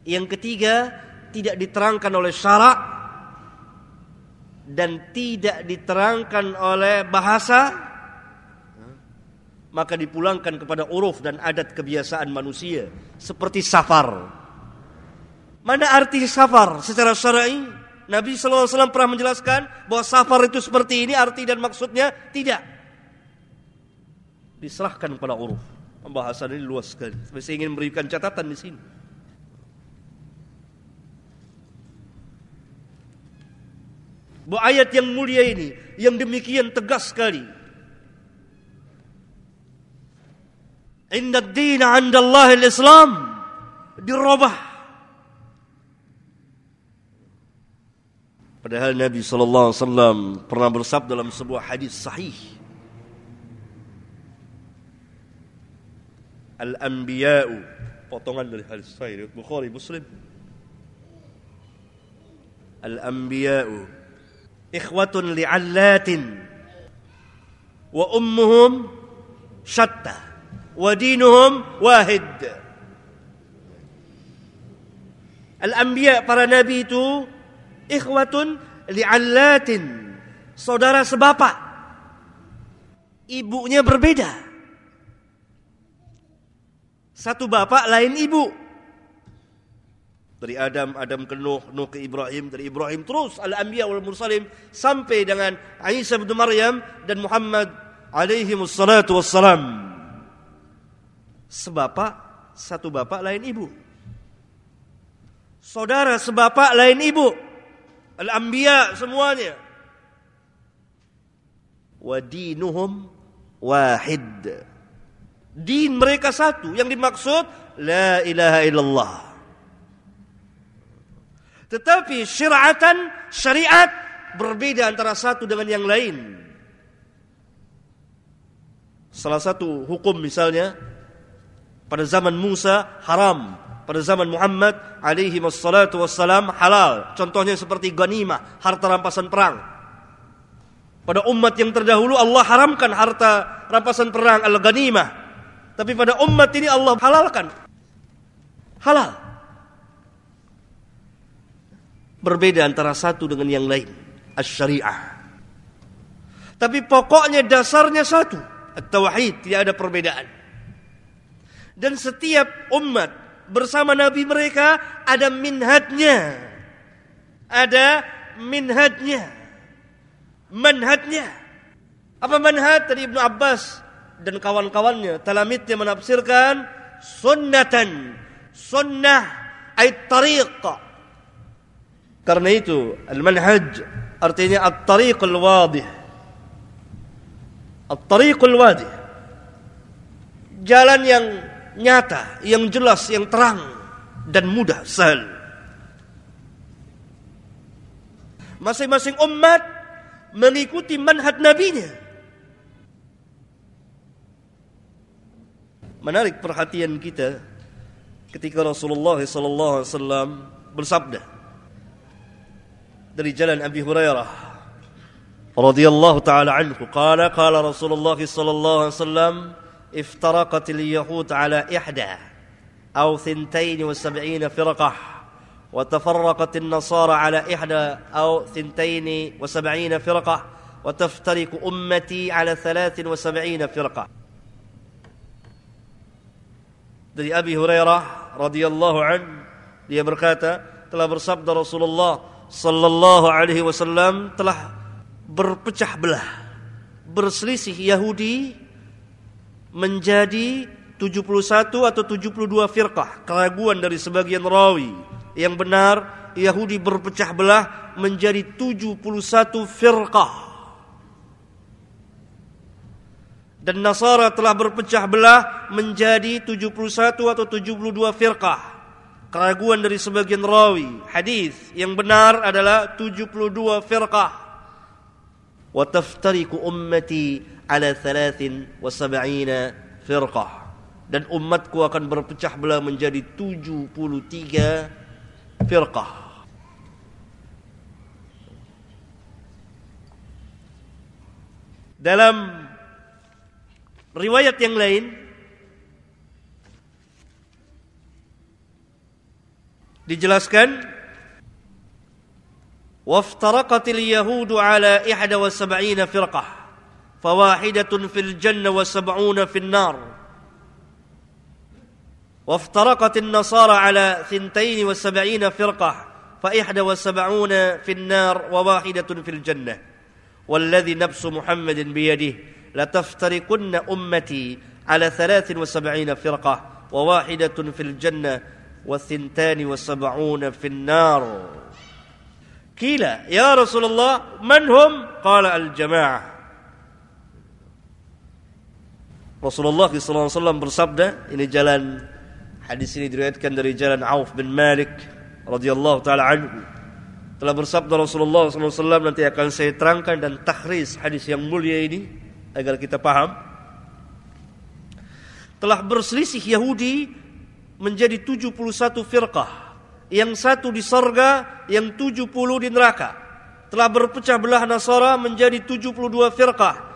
Yang ketiga, tidak diterangkan oleh syarak dan tidak diterangkan oleh bahasa maka dipulangkan kepada uruf dan adat kebiasaan manusia seperti safar Mana arti safar secara syar'i? Nabi SAW pernah menjelaskan bahwa safar itu seperti ini arti dan maksudnya tidak. Diserahkan kepada uruf. Pembahasan ini luas sekali. Saya ingin memberikan catatan di sini. Bahwa ayat yang mulia ini yang demikian tegas sekali. Inna ad-dina 'inda al-Islam dirubah Padahal Nabi sallallahu alaihi wasallam pernah bersabda dalam sebuah hadis sahih Al-anbiya'u potongan dari hadis sahih Bukhari Muslim Al-anbiya'u ikhwatun li'allatin wa ummuhum syatta wa dinuhum wahid Al-anbiya para nabi itu ikhwatun li'allatin saudara sebapak ibunya berbeda satu bapak lain ibu dari Adam, Adam ke Nuh, Nuh ke Ibrahim, dari Ibrahim terus al-anbiya wal mursalim sampai dengan Isa bin Maryam dan Muhammad alaihi wassalatu wassalam. Sebapak, satu bapak lain ibu. Saudara sebapak lain ibu. Al-anbiya semuanya. Wa dinuhum wahid. Din mereka satu. Yang dimaksud la ilaha illallah. Tetapi syiratan syariat berbeda antara satu dengan yang lain. Salah satu hukum misalnya pada zaman Musa haram pada zaman Muhammad alaihi wassalatu wassalam halal. Contohnya seperti ganimah, harta rampasan perang. Pada umat yang terdahulu Allah haramkan harta rampasan perang al-ganimah. Tapi pada umat ini Allah halalkan. Halal. Berbeda antara satu dengan yang lain. As-syariah. Tapi pokoknya dasarnya satu. At-tauhid. Tidak ada perbedaan. Dan setiap umat bersama nabi mereka ada minhadnya. Ada minhadnya. Manhadnya. Apa manhad dari Ibnu Abbas dan kawan-kawannya? Talamitnya menafsirkan sunnatan. Sunnah ay tariq. Karena itu al-manhaj artinya at-tariq al-wadih. At-tariq al-wadih. Jalan yang nyata, yang jelas, yang terang dan mudah, sahal. Masing-masing umat mengikuti manhaj nabinya. Menarik perhatian kita ketika Rasulullah sallallahu alaihi wasallam bersabda dari jalan Abi Hurairah radhiyallahu taala anhu qala qala Rasulullah sallallahu alaihi wasallam افترقت اليهود على إحدى أو ثنتين وسبعين فرقة وتفرقت النصارى على إحدى أو ثنتين وسبعين فرقة وتفترق أمتي على ثلاث وسبعين فرقة dari Abi Hurairah radhiyallahu an dia berkata telah bersabda Rasulullah sallallahu alaihi wasallam telah berpecah belah berselisih Yahudi menjadi 71 atau 72 firqah. Keraguan dari sebagian rawi. Yang benar Yahudi berpecah belah menjadi 71 firqah. Dan Nasara telah berpecah belah menjadi 71 atau 72 firqah. Keraguan dari sebagian rawi. Hadis yang benar adalah 72 firqah. Wa taftariku ummati ala thalathin wa dan umatku akan berpecah belah menjadi 73 firqah. Dalam riwayat yang lain dijelaskan waftaraqatil yahudu ala 71 firqah فواحدة في الجنة وسبعون في النار. وافترقت النصارى على ثنتين وسبعين فرقة فإحدى وسبعون في النار وواحدة في الجنة. والذي نفس محمد بيده لتفترقن أمتي على ثلاث وسبعين فرقة وواحدة في الجنة وثنتان وسبعون في النار. Kila, ya Rasulullah, manhum? Qala al-jama'ah. Rasulullah SAW bersabda, ini jalan hadis ini diriwayatkan dari jalan Auf bin Malik radhiyallahu taala anhu. Telah bersabda Rasulullah SAW nanti akan saya terangkan dan takhris hadis yang mulia ini agar kita paham. Telah berselisih Yahudi menjadi 71 firqah yang satu di sorga, yang 70 di neraka. Telah berpecah belah Nasara menjadi 72 firqah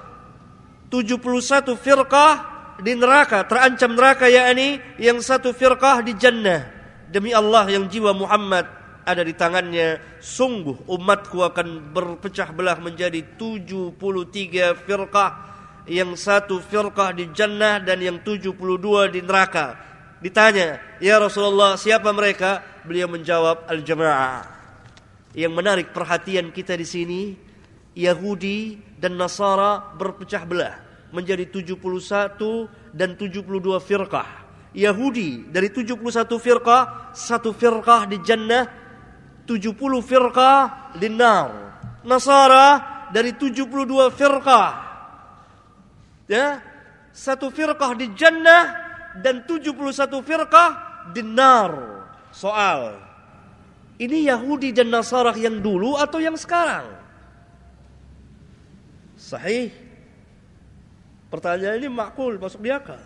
71 firqah di neraka, terancam neraka yakni yang satu firqah di jannah. Demi Allah yang jiwa Muhammad ada di tangannya, sungguh umatku akan berpecah belah menjadi 73 firqah. Yang satu firqah di jannah dan yang 72 di neraka. Ditanya, "Ya Rasulullah, siapa mereka?" Beliau menjawab, "Al-Jamaah." Yang menarik perhatian kita di sini, Yahudi dan Nasara berpecah belah menjadi 71 dan 72 firqah. Yahudi dari 71 firqah, satu firqah di jannah, 70 firqah di nar. Nasara dari 72 firqah. Ya, satu firqah di jannah dan 71 firqah di nar. Soal, ini Yahudi dan Nasara yang dulu atau yang sekarang? Sahih. Pertanyaan ini makul, masuk di akal.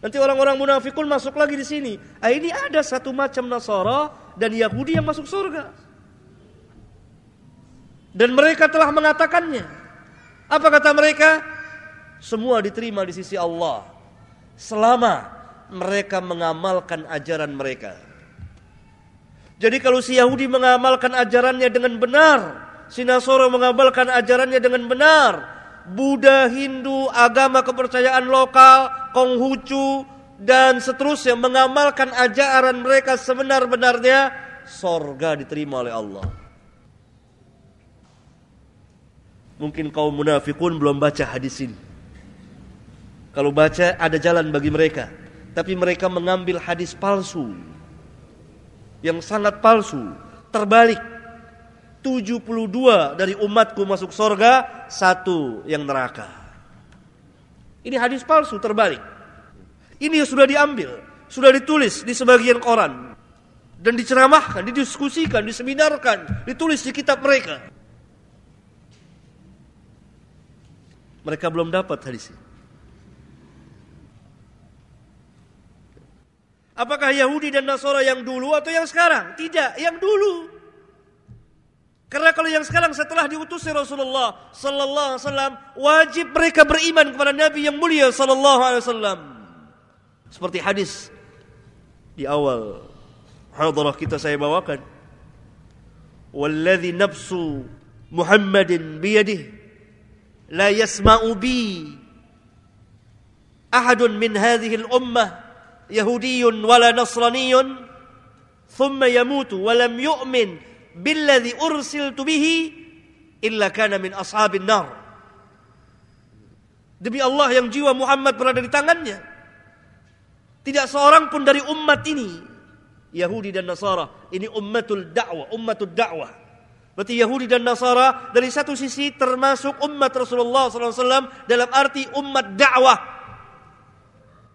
Nanti orang-orang munafikun masuk lagi di sini. Ah, ini ada satu macam Nasara dan Yahudi yang masuk surga. Dan mereka telah mengatakannya. Apa kata mereka? Semua diterima di sisi Allah. Selama mereka mengamalkan ajaran mereka. Jadi kalau si Yahudi mengamalkan ajarannya dengan benar, Si Nasoro mengamalkan ajarannya dengan benar. Buddha, Hindu, agama kepercayaan lokal, Konghucu, dan seterusnya mengamalkan ajaran mereka sebenar-benarnya, sorga diterima oleh Allah. Mungkin kaum munafikun belum baca hadis ini. Kalau baca ada jalan bagi mereka. Tapi mereka mengambil hadis palsu. Yang sangat palsu. Terbalik. 72 dari umatku masuk sorga, satu yang neraka. Ini hadis palsu terbalik. Ini sudah diambil, sudah ditulis di sebagian koran dan diceramahkan, didiskusikan, diseminarkan, ditulis di kitab mereka. Mereka belum dapat hadis ini. Apakah Yahudi dan Nasara yang dulu atau yang sekarang? Tidak, yang dulu. Karena kalau yang sekarang setelah diutus Rasulullah sallallahu alaihi wasallam, wajib mereka beriman kepada Nabi yang mulia sallallahu alaihi wasallam. Seperti hadis di awal hadrah kita saya bawakan. Walladhi nafsu Muhammadin biyadih la yasma'u bi ahadun min hadhihi al-ummah wala nasraniyyun thumma yamutu wa lam yu'min billadhi ursiltu bihi illa kana min ashabin nar Demi Allah yang jiwa Muhammad berada di tangannya tidak seorang pun dari umat ini Yahudi dan Nasara. Ini ummatul dakwah, ummatul dakwah. Berarti Yahudi dan Nasara dari satu sisi termasuk umat Rasulullah SAW dalam arti umat dakwah.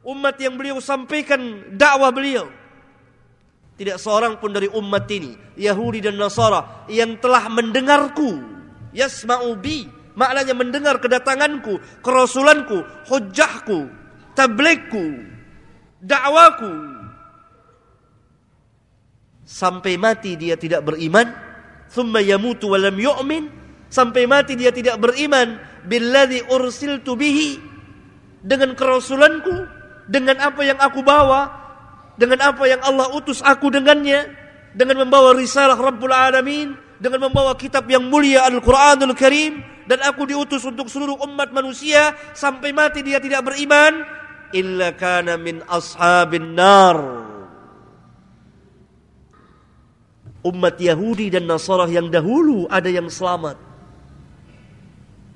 Umat yang beliau sampaikan dakwah beliau. Tidak seorang pun dari umat ini, Yahudi dan Nasara yang telah mendengarku. Yasma'u bi. Maknanya mendengar kedatanganku, kerasulanku, hujahku, tabligku, dakwaku sampai mati dia tidak beriman, thumma yamutu wa yu'min, sampai mati dia tidak beriman billadzi ursiltu bihi dengan kerasulanku, dengan apa yang aku bawa, dengan apa yang Allah utus aku dengannya, dengan membawa risalah Rabbul Alamin, dengan membawa kitab yang mulia Al-Quranul Karim, dan aku diutus untuk seluruh umat manusia, sampai mati dia tidak beriman, illa kana min ashabin nar umat Yahudi dan Nasara yang dahulu ada yang selamat.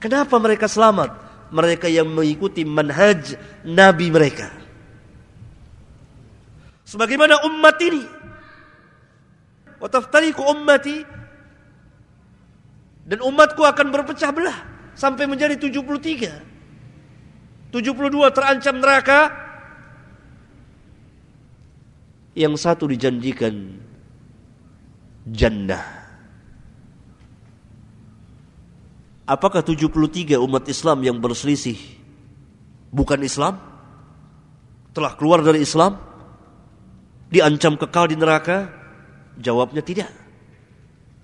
Kenapa mereka selamat? Mereka yang mengikuti manhaj Nabi mereka. Sebagaimana umat ini. Wataftariku ummati. Dan umatku akan berpecah belah. Sampai menjadi 73. 72 terancam neraka. Yang satu dijanjikan jannah. Apakah 73 umat Islam yang berselisih bukan Islam? Telah keluar dari Islam? Diancam kekal di neraka? Jawabnya tidak.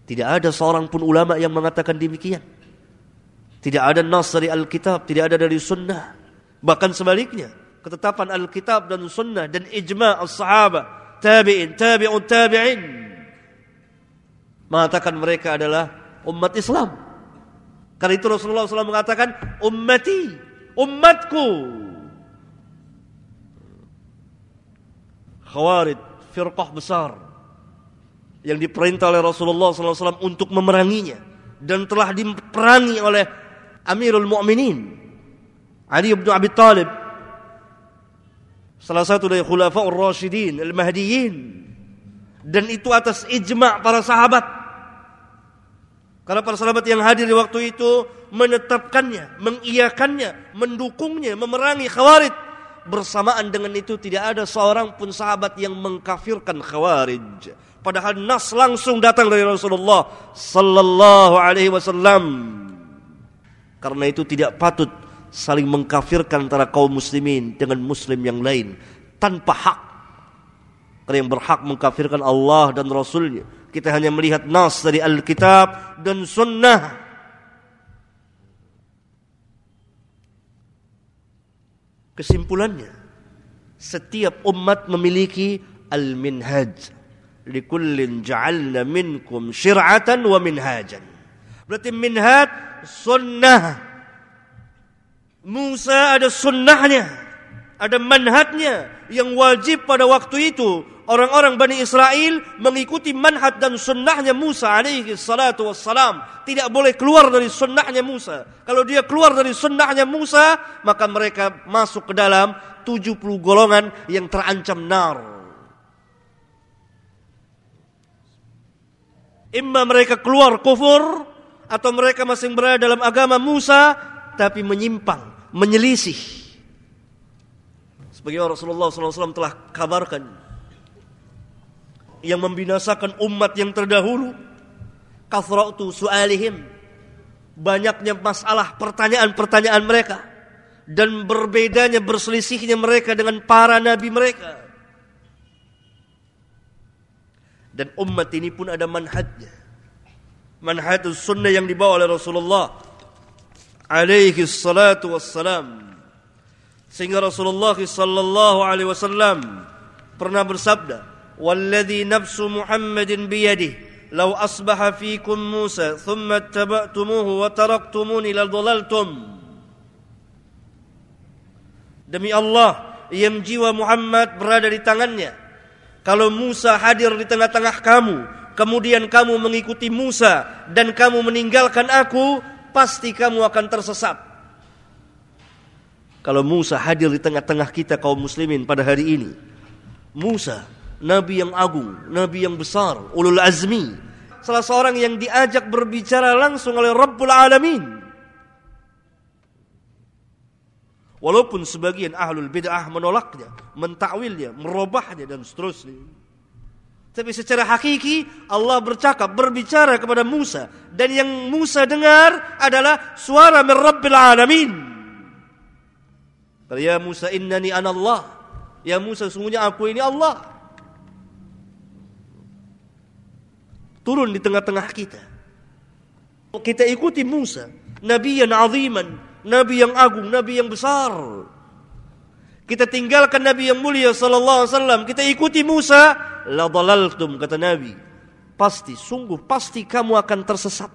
Tidak ada seorang pun ulama yang mengatakan demikian. Tidak ada nas dari Alkitab, tidak ada dari sunnah. Bahkan sebaliknya, ketetapan Alkitab dan sunnah dan ijma' as-sahabah, tabi'in, tabi'un tabi'in mengatakan mereka adalah umat Islam. Karena itu Rasulullah SAW mengatakan ummati, umatku. Khawarid, firqah besar yang diperintah oleh Rasulullah SAW untuk memeranginya dan telah diperangi oleh Amirul Mu'minin Ali bin Abi Talib salah satu dari khulafa'ur rasyidin al-mahdiyyin dan itu atas ijma' para sahabat karena para sahabat yang hadir di waktu itu menetapkannya, mengiyakannya, mendukungnya, memerangi khawarij. Bersamaan dengan itu tidak ada seorang pun sahabat yang mengkafirkan khawarij. Padahal nas langsung datang dari Rasulullah sallallahu alaihi wasallam. Karena itu tidak patut saling mengkafirkan antara kaum muslimin dengan muslim yang lain tanpa hak. Karena yang berhak mengkafirkan Allah dan Rasulnya kita hanya melihat nas dari Alkitab dan Sunnah. Kesimpulannya, setiap umat memiliki al-minhaj. Likullin ja'alna minkum syir'atan wa minhajan. Berarti minhaj sunnah. Musa ada sunnahnya, ada manhajnya yang wajib pada waktu itu orang-orang Bani Israel mengikuti manhaj dan sunnahnya Musa alaihi salatu wassalam. Tidak boleh keluar dari sunnahnya Musa. Kalau dia keluar dari sunnahnya Musa, maka mereka masuk ke dalam 70 golongan yang terancam nar. Imma mereka keluar kufur atau mereka masih berada dalam agama Musa tapi menyimpang, menyelisih. Sebagaimana Rasulullah SAW telah kabarkan yang membinasakan umat yang terdahulu kathratu su'alihim banyaknya masalah pertanyaan-pertanyaan mereka dan berbedanya berselisihnya mereka dengan para nabi mereka. Dan umat ini pun ada manhajnya. Manhajus sunnah yang dibawa oleh Rasulullah alaihi salatu wassalam sehingga Rasulullah sallallahu alaihi wasallam pernah bersabda, "Walladzi nafsu Muhammadin biyadihi, law asbaha fiikum Musa, thumma ittaba'tumuhu wa taraktumuni la. Demi Allah, yang jiwa Muhammad berada di tangannya. Kalau Musa hadir di tengah-tengah kamu, kemudian kamu mengikuti Musa dan kamu meninggalkan aku, pasti kamu akan tersesat. Kalau Musa hadir di tengah-tengah kita kaum muslimin pada hari ini, Musa nabi yang agung, nabi yang besar, ulul azmi. Salah seorang yang diajak berbicara langsung oleh Rabbul Alamin. Walaupun sebagian ahlul bid'ah menolaknya, mentakwilnya, merubahnya dan seterusnya. Tapi secara hakiki Allah bercakap, berbicara kepada Musa. Dan yang Musa dengar adalah suara min Rabbil Alamin. Ya Musa innani anallah. Ya Musa sungguhnya aku ini Allah. turun di tengah-tengah kita. Kita ikuti Musa, nabi yang aziman, nabi yang agung, nabi yang besar. Kita tinggalkan nabi yang mulia sallallahu alaihi wasallam, kita ikuti Musa, la dalaltum kata nabi. Pasti, sungguh pasti kamu akan tersesat.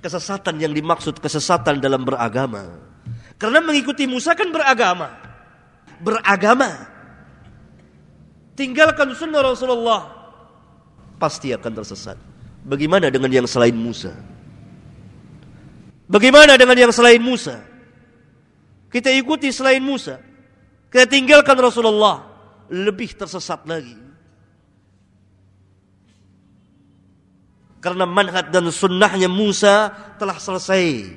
Kesesatan yang dimaksud kesesatan dalam beragama. Karena mengikuti Musa kan beragama. Beragama tinggalkan sunnah Rasulullah, pasti akan tersesat. Bagaimana dengan yang selain Musa? Bagaimana dengan yang selain Musa? Kita ikuti selain Musa. Kita tinggalkan Rasulullah. Lebih tersesat lagi. Karena manhaj dan sunnahnya Musa telah selesai.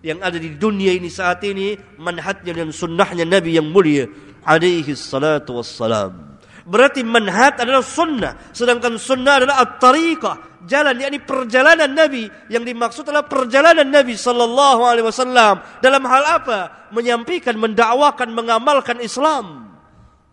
Yang ada di dunia ini saat ini manhajnya dan sunnahnya Nabi yang mulia alaihi salatu wassalam. Berarti manhat adalah sunnah. Sedangkan sunnah adalah at-tariqah. Jalan, yakni perjalanan Nabi. Yang dimaksud adalah perjalanan Nabi Sallallahu Alaihi Wasallam. Dalam hal apa? Menyampaikan, mendakwakan, mengamalkan Islam.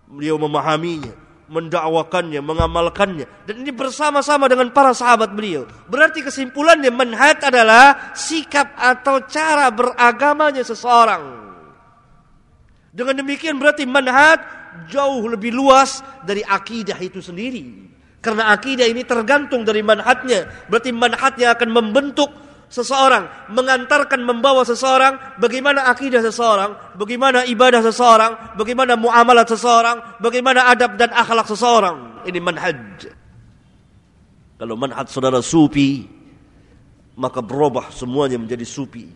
Beliau memahaminya, mendakwakannya, mengamalkannya. Dan ini bersama-sama dengan para sahabat beliau. Berarti kesimpulannya manhat adalah sikap atau cara beragamanya seseorang. Dengan demikian berarti manhat jauh lebih luas dari akidah itu sendiri. Karena akidah ini tergantung dari manhatnya. Berarti manhatnya akan membentuk seseorang, mengantarkan membawa seseorang, bagaimana akidah seseorang, bagaimana ibadah seseorang, bagaimana muamalah seseorang, bagaimana adab dan akhlak seseorang. Ini manhaj. Kalau manhaj saudara sufi, maka berubah semuanya menjadi sufi.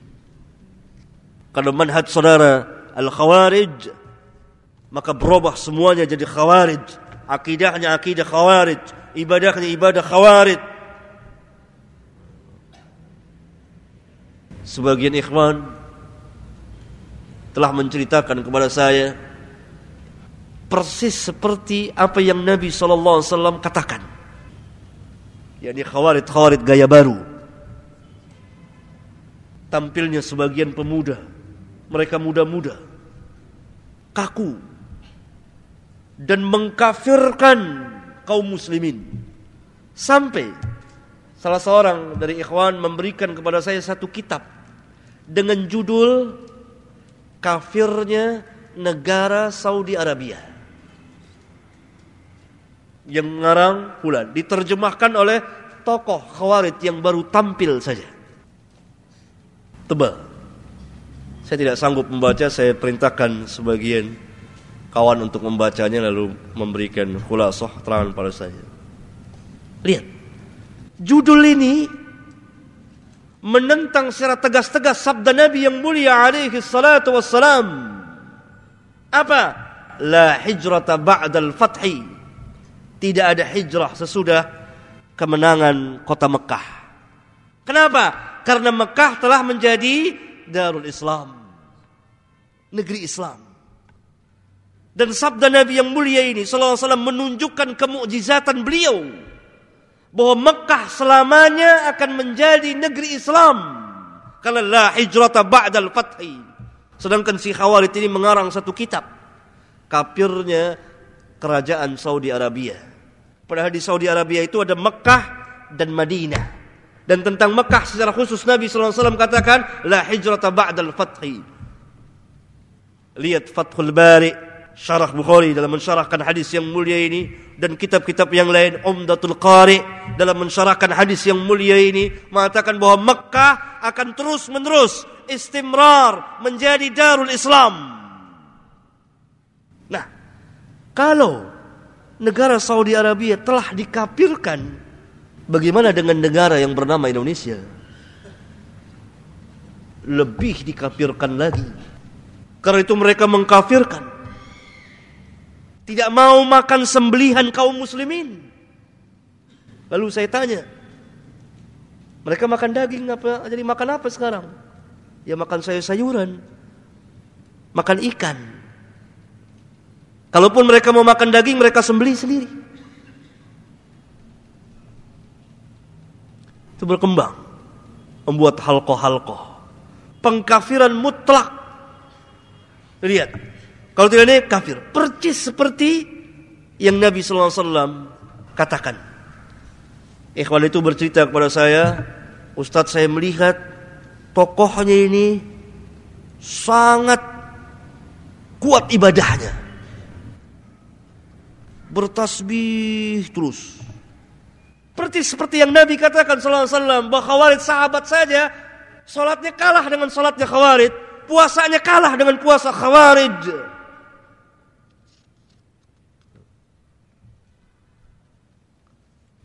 Kalau manhaj saudara al-khawarij, maka berubah semuanya jadi khawarij akidahnya akidah khawarij ibadahnya ibadah khawarij sebagian ikhwan telah menceritakan kepada saya persis seperti apa yang Nabi SAW katakan yakni khawarij gaya baru tampilnya sebagian pemuda mereka muda-muda kaku dan mengkafirkan kaum muslimin. Sampai salah seorang dari ikhwan memberikan kepada saya satu kitab dengan judul Kafirnya Negara Saudi Arabia. Yang mengarang pula diterjemahkan oleh tokoh khawarij yang baru tampil saja. Tebal. Saya tidak sanggup membaca, saya perintahkan sebagian kawan untuk membacanya lalu memberikan khulasah terangan pada saya. Lihat. Judul ini menentang secara tegas-tegas sabda Nabi yang mulia alaihi salatu wassalam. Apa? La hijrata ba'dal fathi. Tidak ada hijrah sesudah kemenangan kota Mekah. Kenapa? Karena Mekah telah menjadi darul Islam. Negeri Islam. Dan sabda Nabi yang mulia ini sallallahu alaihi wasallam menunjukkan kemukjizatan beliau bahwa Mekah selamanya akan menjadi negeri Islam. Kalau la hijrata ba'dal fathi. Sedangkan si Khawarij ini mengarang satu kitab. Kafirnya kerajaan Saudi Arabia. Padahal di Saudi Arabia itu ada Mekah dan Madinah. Dan tentang Mekah secara khusus Nabi SAW katakan la hijrata ba'dal fathi. Lihat Fathul Bari syarah Bukhari dalam mensyarahkan hadis yang mulia ini dan kitab-kitab yang lain Umdatul Qari dalam mensyarahkan hadis yang mulia ini mengatakan bahwa Mekah akan terus menerus istimrar menjadi darul Islam. Nah, kalau negara Saudi Arabia telah dikafirkan, bagaimana dengan negara yang bernama Indonesia? Lebih dikafirkan lagi. Karena itu mereka mengkafirkan tidak mau makan sembelihan kaum muslimin. Lalu saya tanya, mereka makan daging apa? Jadi makan apa sekarang? Ya makan sayur-sayuran, makan ikan. Kalaupun mereka mau makan daging, mereka sembelih sendiri. Itu berkembang, membuat halko-halko, pengkafiran mutlak. Lihat, kalau tidak ini kafir. Percis seperti yang Nabi SAW katakan. Ikhwan itu bercerita kepada saya, Ustadz saya melihat tokohnya ini sangat kuat ibadahnya. Bertasbih terus. Percis seperti yang Nabi katakan wasallam bahwa Khawarij sahabat saja salatnya kalah dengan salatnya Khawarij, puasanya kalah dengan puasa Khawarij.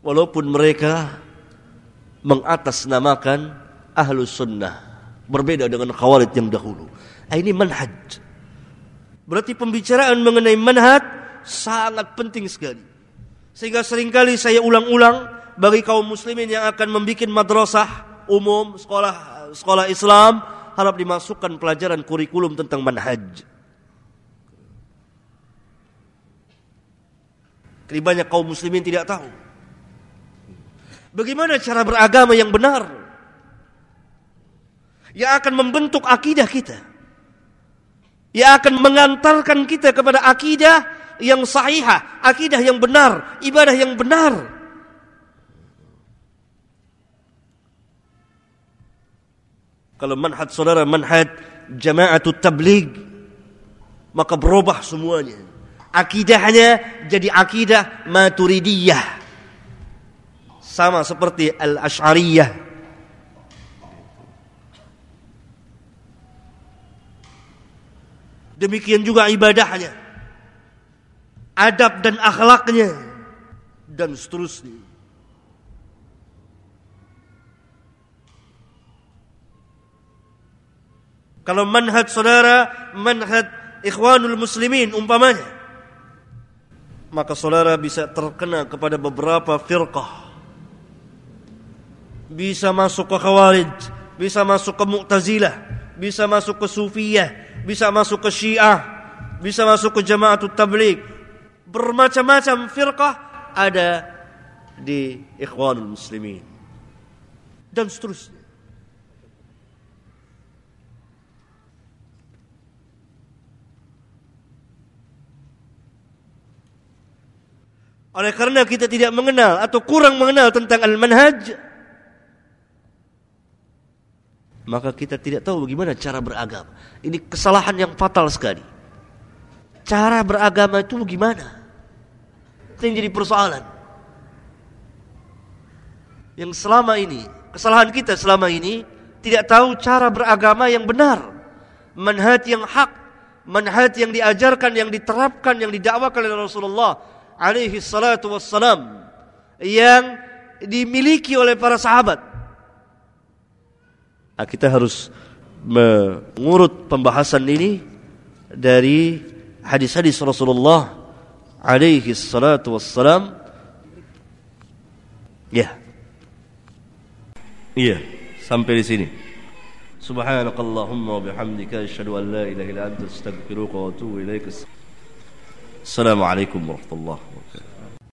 Walaupun mereka mengatasnamakan ahlus sunnah berbeda dengan khawarij yang dahulu. Ah, ini manhaj. Berarti pembicaraan mengenai manhaj sangat penting sekali. Sehingga sering kali saya ulang-ulang bagi kaum muslimin yang akan membuat madrasah umum sekolah sekolah Islam harap dimasukkan pelajaran kurikulum tentang manhaj. Jadi banyak kaum muslimin tidak tahu Bagaimana cara beragama yang benar? Yang akan membentuk akidah kita. Yang akan mengantarkan kita kepada akidah yang sahihah, akidah yang benar, ibadah yang benar. Kalau manhaj saudara manhaj jama'atut tabligh maka berubah semuanya. Akidahnya jadi akidah maturidiyah sama seperti Al-Asy'ariyah. Demikian juga ibadahnya. Adab dan akhlaknya dan seterusnya. Kalau manhaj saudara, manhaj ikhwanul muslimin umpamanya. Maka saudara bisa terkena kepada beberapa firqah bisa masuk ke Khawarij, bisa masuk ke Mu'tazilah, bisa masuk ke Sufiyah, bisa masuk ke Syiah, bisa masuk ke Jamaatul Tabligh. Bermacam-macam firqah ada di Ikhwanul Muslimin. Dan seterusnya. Oleh karena kita tidak mengenal atau kurang mengenal tentang al-manhaj, maka kita tidak tahu bagaimana cara beragama. Ini kesalahan yang fatal sekali. Cara beragama itu bagaimana? Itu yang jadi persoalan. Yang selama ini, kesalahan kita selama ini tidak tahu cara beragama yang benar. Manhaj yang hak, manhaj yang diajarkan, yang diterapkan, yang didakwakan oleh Rasulullah alaihi salatu wassalam yang dimiliki oleh para sahabat Nah, kita harus mengurut pembahasan ini dari hadis-hadis Rasulullah alaihi salatu wassalam. Ya. Iya, sampai di sini. Subhanakallahumma wa bihamdika asyhadu an wa atubu ilaik. Assalamualaikum warahmatullahi.